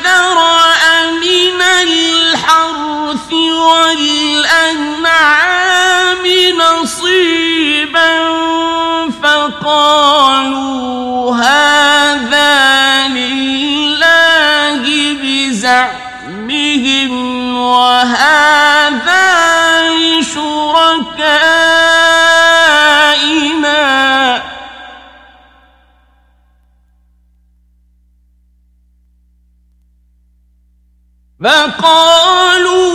ذرأ من الحرث والأنعام نصيبا فقالوا هذا لله بزعمهم وهذا لشركائنا وقالوا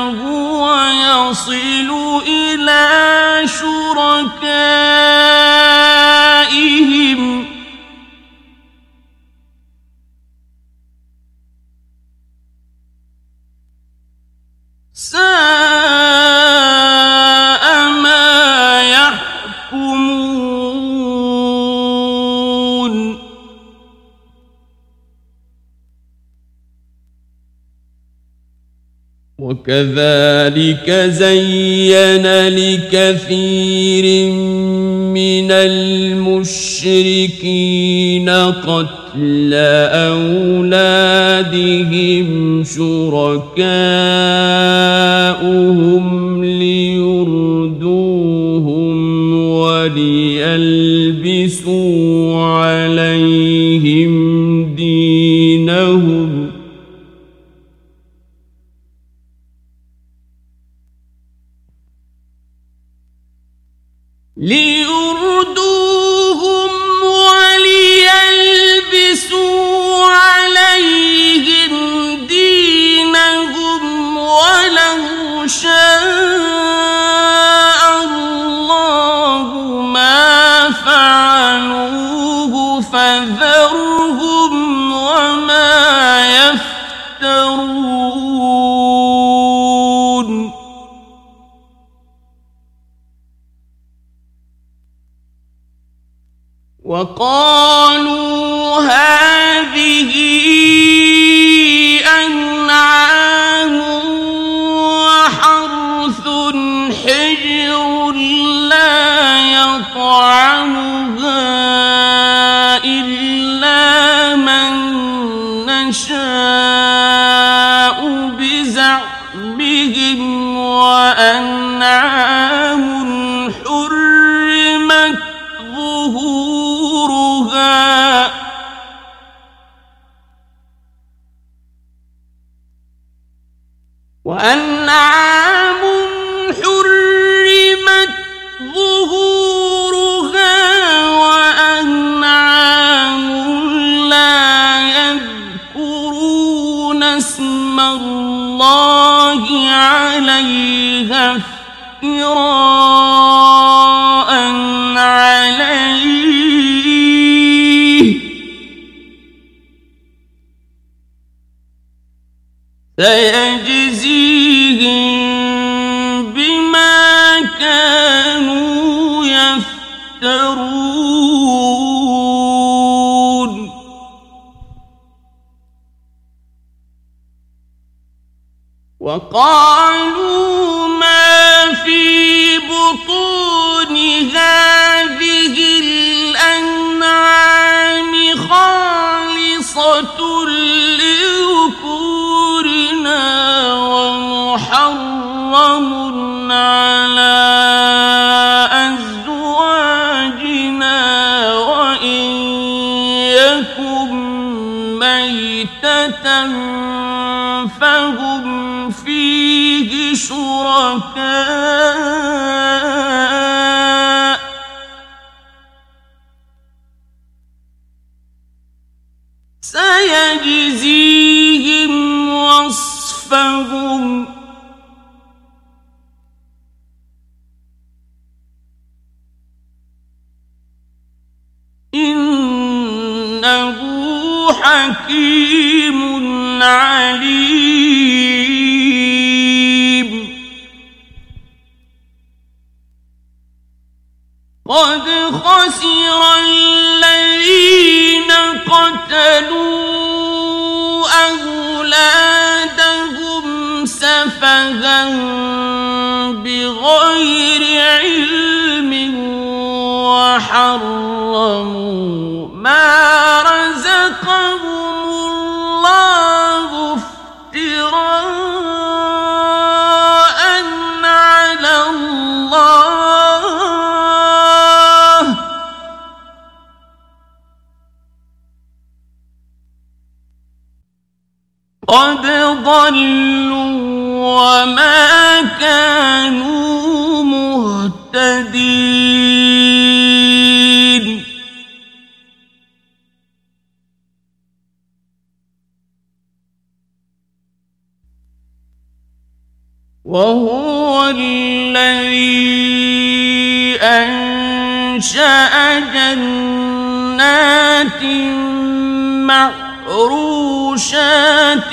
فهو يصل إلى شركائهم كذلك زين لكثير من المشركين قتل أولادهم شركات لی وقالوا هذه عليها افتراء عليه. سيجد وقالوا ما في بطون هذا شركاء سيجزيهم وصفهم. إنه حكيم عليم. خسر الذين قتلوا أولادهم سفها بغير علم وحرموا ما رزقهم ضلوا وما كانوا مهتدين وهو الذي أنشأ جنات معروشات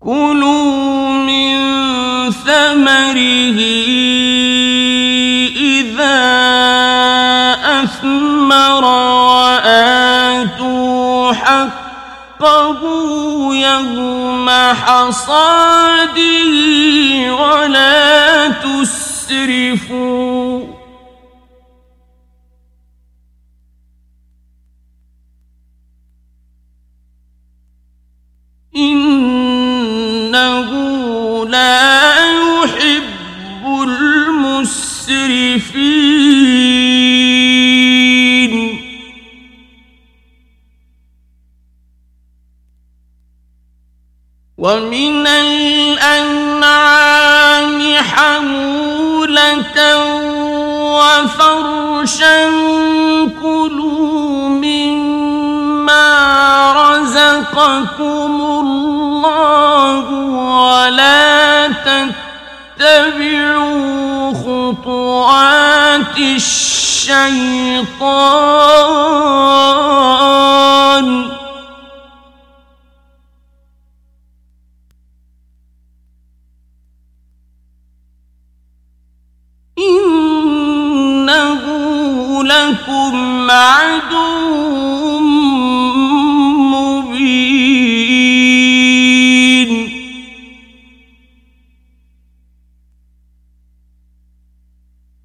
كلوا من ثمره إذا أثمر وآتوا حقه يوم حصاده ولا تسرفوا. إن إنه لا يحب المسرفين. ومن الأنعام حمولة وفرشا كلوا مما رزقكم الله ولا تتبعوا خطوات الشيطان. إنه لكم عدو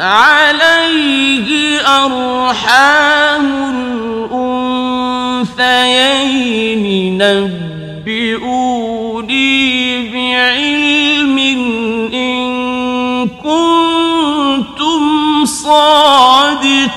عليه أرحام الأنثيين نبئوني بعلم إن كنتم صادقين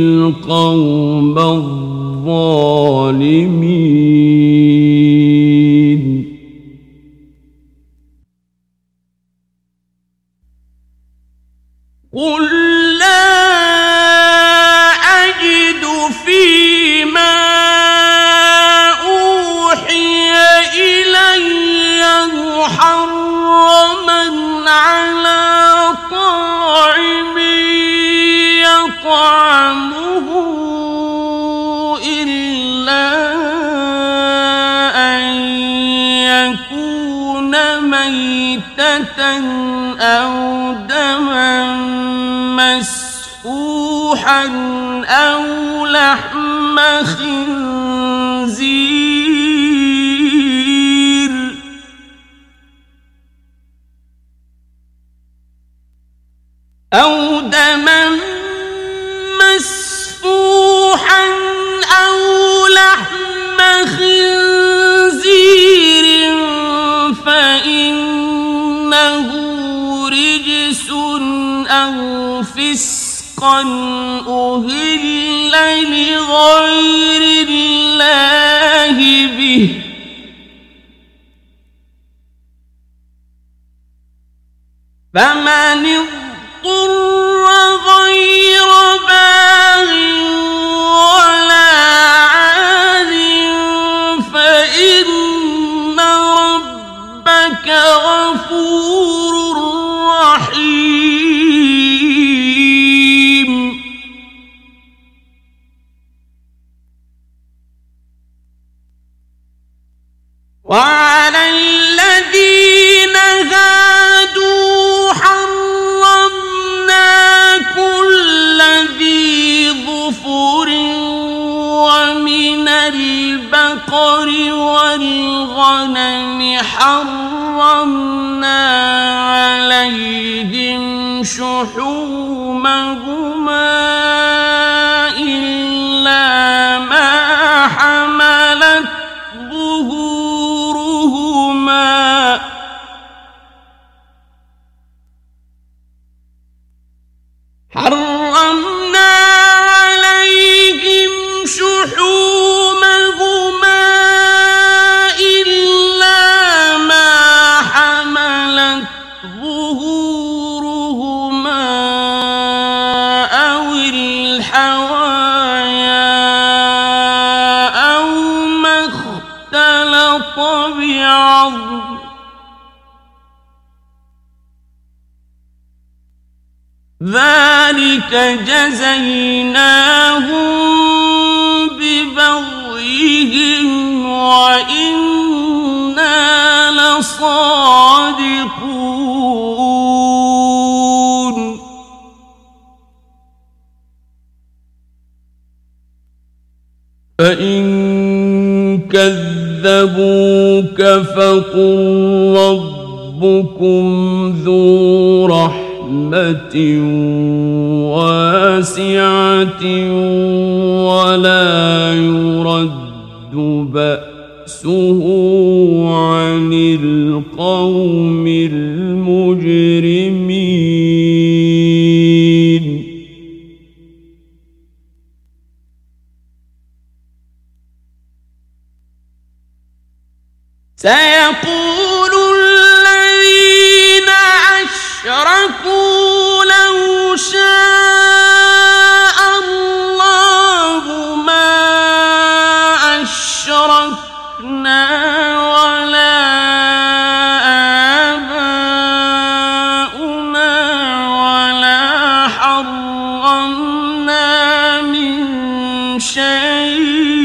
شيء.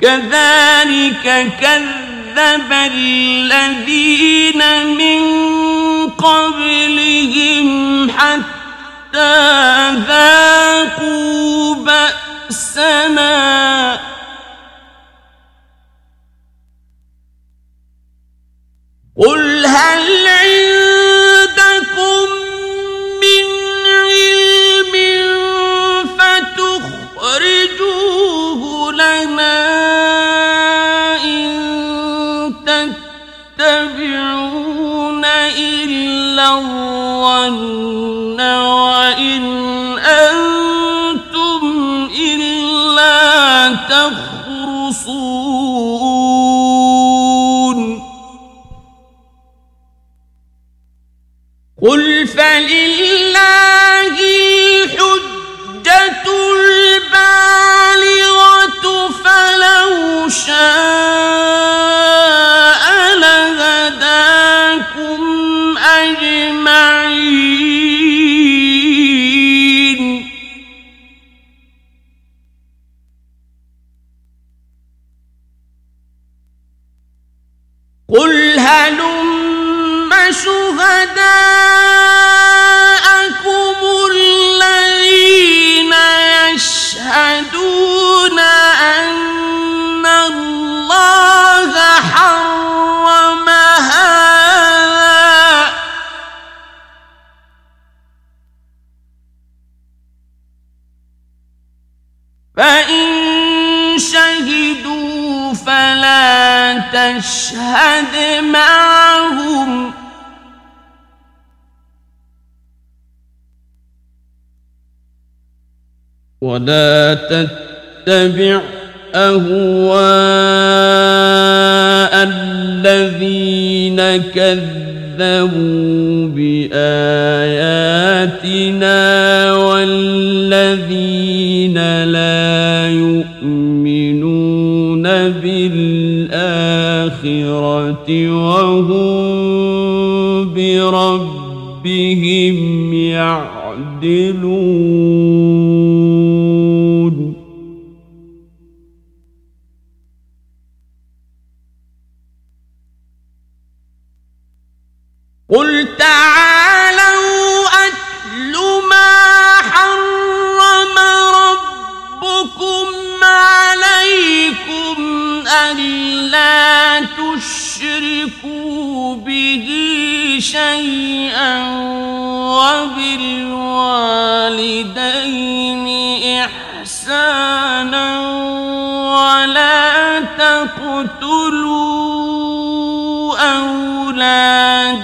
كذلك كذب الذين من قبلهم حتى ذاقوا بأسنا. قل هل عندكم من علم فتخرجوه لنا وإن أنتم إلا تخرصون قل فلله الحجة البالغة فلو شاء تشهد معهم. ولا تتبع أهواء الذين كذبوا بآياتنا والذين لا وهم بربهم يعدلون تشركوا به شيئا وبالوالدين إحسانا ولا تقتلوا أولادكم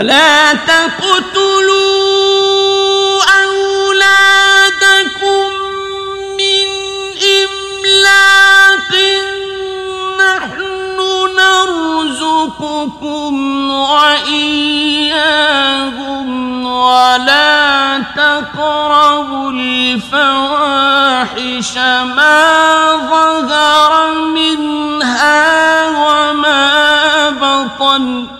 ولا تقتلوا أولادكم من إملاق. نحن نرزقكم وإياهم ولا تقربوا الفواحش ما ظهر منها وما بطن.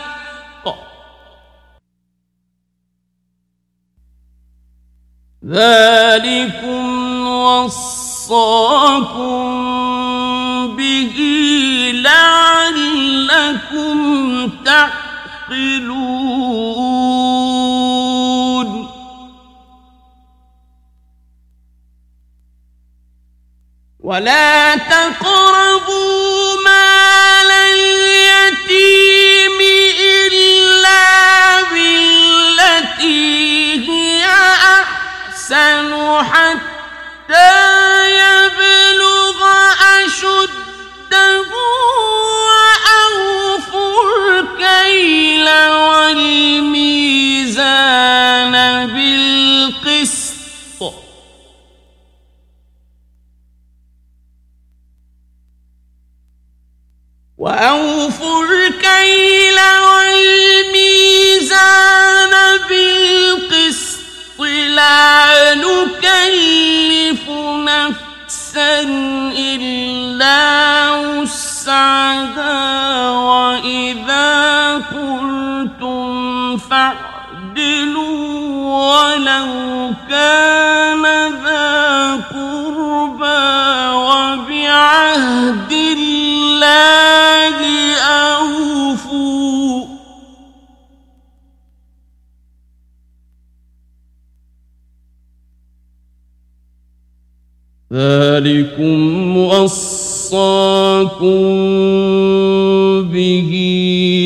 ذلكم وصاكم به لعلكم تعقلون ولا تقربوا مال اليتيم إلا بالتي هي أحسن حتى يبلغ أشده وأوفوا الكيل والميزان بالقسط. وأوفوا الكيل والميزان بالقسط. لا نكلف نفسا إلا وسعها وإذا قلتم فاعدلوا ولو كان ذا قربى وبعهد ذلكم وصاكم به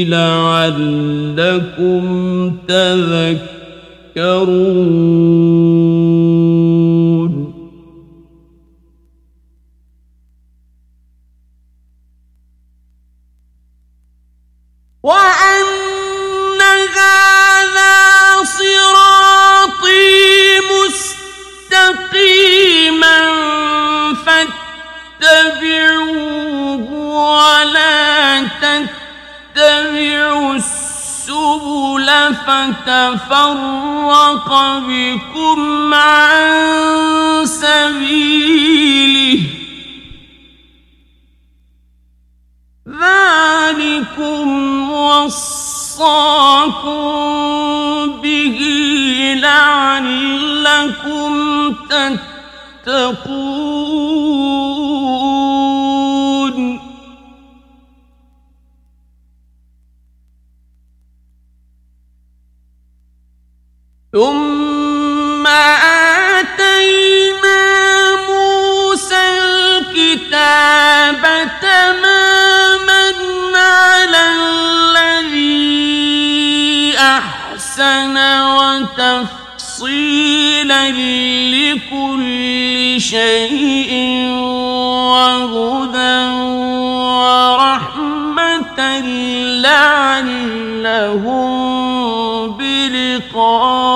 لعلكم تذكرون فتفرق بكم عن سبيله ذلك لكم وصاكم به لعلكم تتقون أحسن وتفصيلا لكل شيء وهدى ورحمة لعلهم بلقاء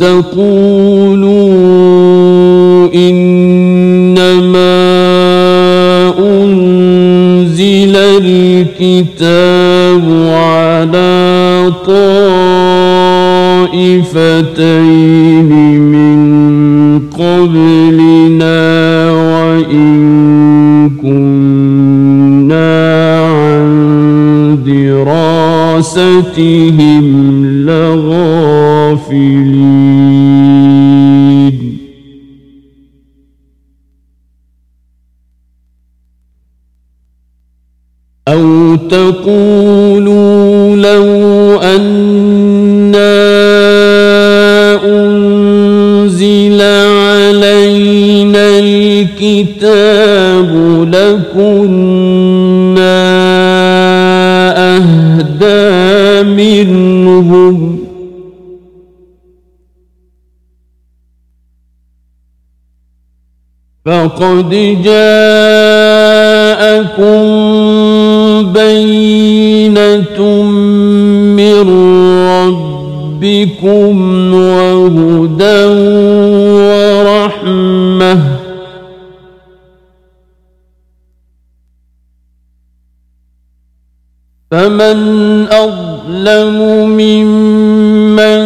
تقولوا إنما أنزل الكتاب على طائفتين من قبلنا وإن كنا عن دراستهم تقولوا لو أنا أنزل علينا الكتاب لكنا أهدى منهم. فقد جاءكم بينة من ربكم وهدى ورحمة فمن أظلم ممن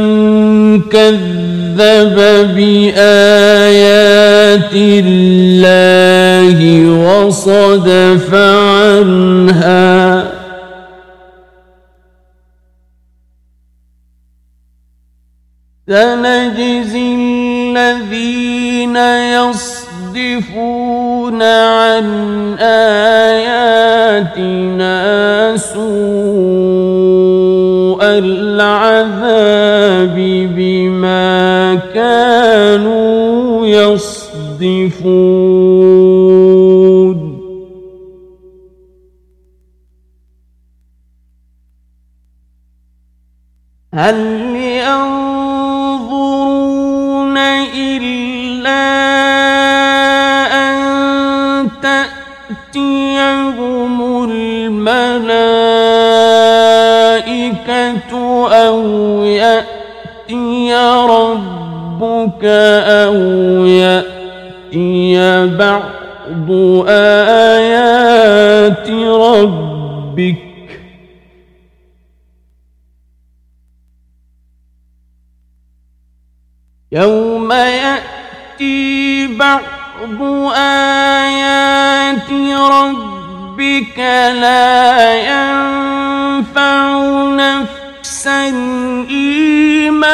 كذب بآيات الله وصدف عنها. سنجزي الذين يصدفون عن آياتنا سوء العذاب بما كانوا يصدفون هل ربك لا ينفع نفسا. إيمانها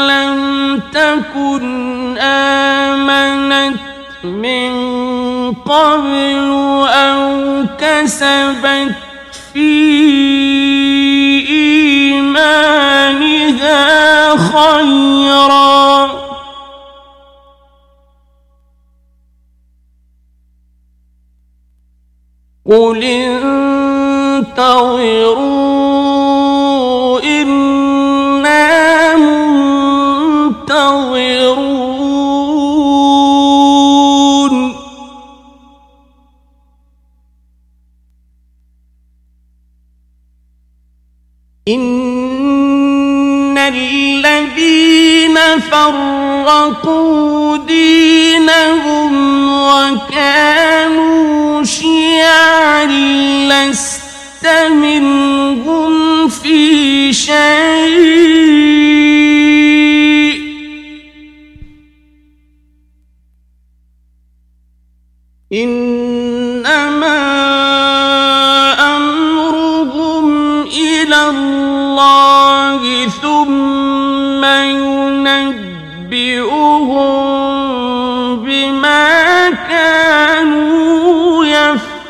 لم تكن آمنت من قبل أو كسبت في إيمانها خيرا. قل انتظروا فرقوا دينهم وكانوا شيعا لست منهم في شيء إنما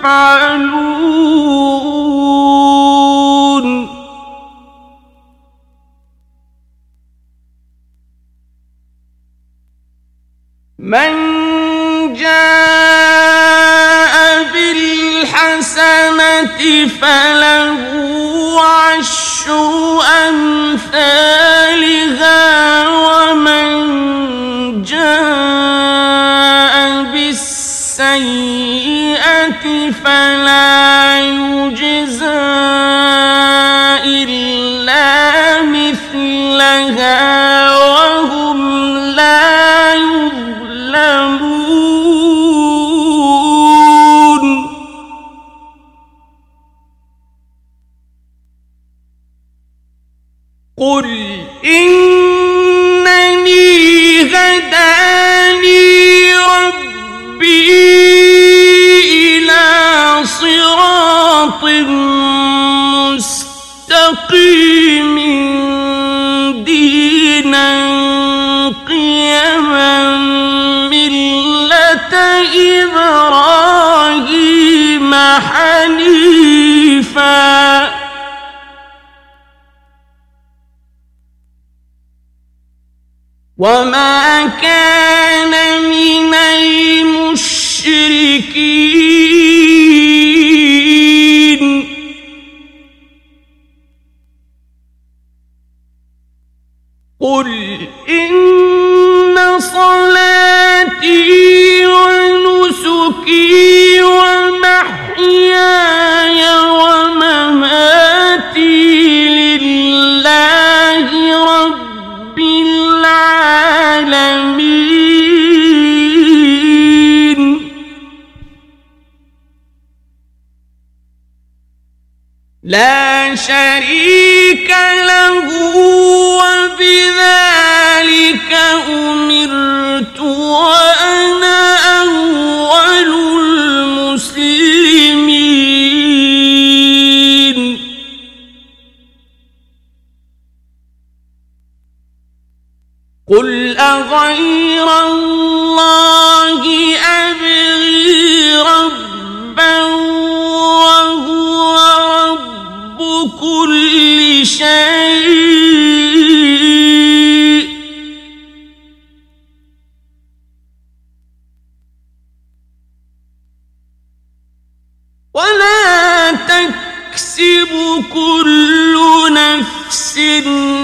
يفعلون. من جاء بالحسنة فله عشر أمثالها ومن جاء بالسيئة فلا يجزى إلا مثلها وهم لا يظلمون. قل إنني صراط مستقيم دينا قيما ملة إبراهيم حنيفاً. وما كان من المشركين قل إن صلاتي ونسكي ومحياي ومماتي لله رب العالمين لا شريك له قل أغير الله نفس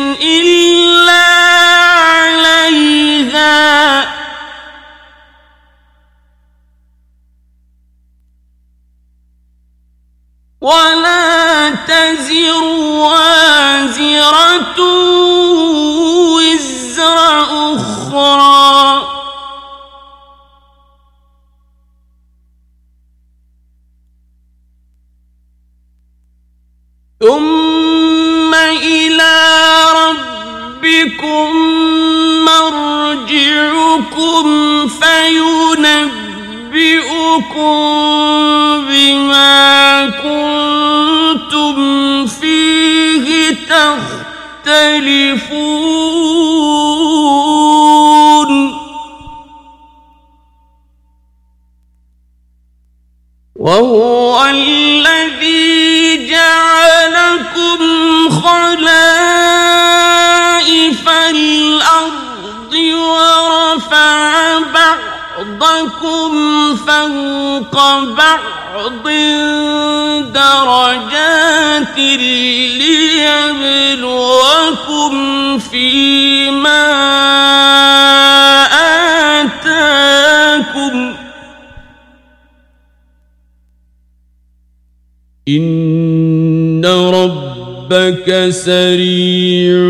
ربك سريع.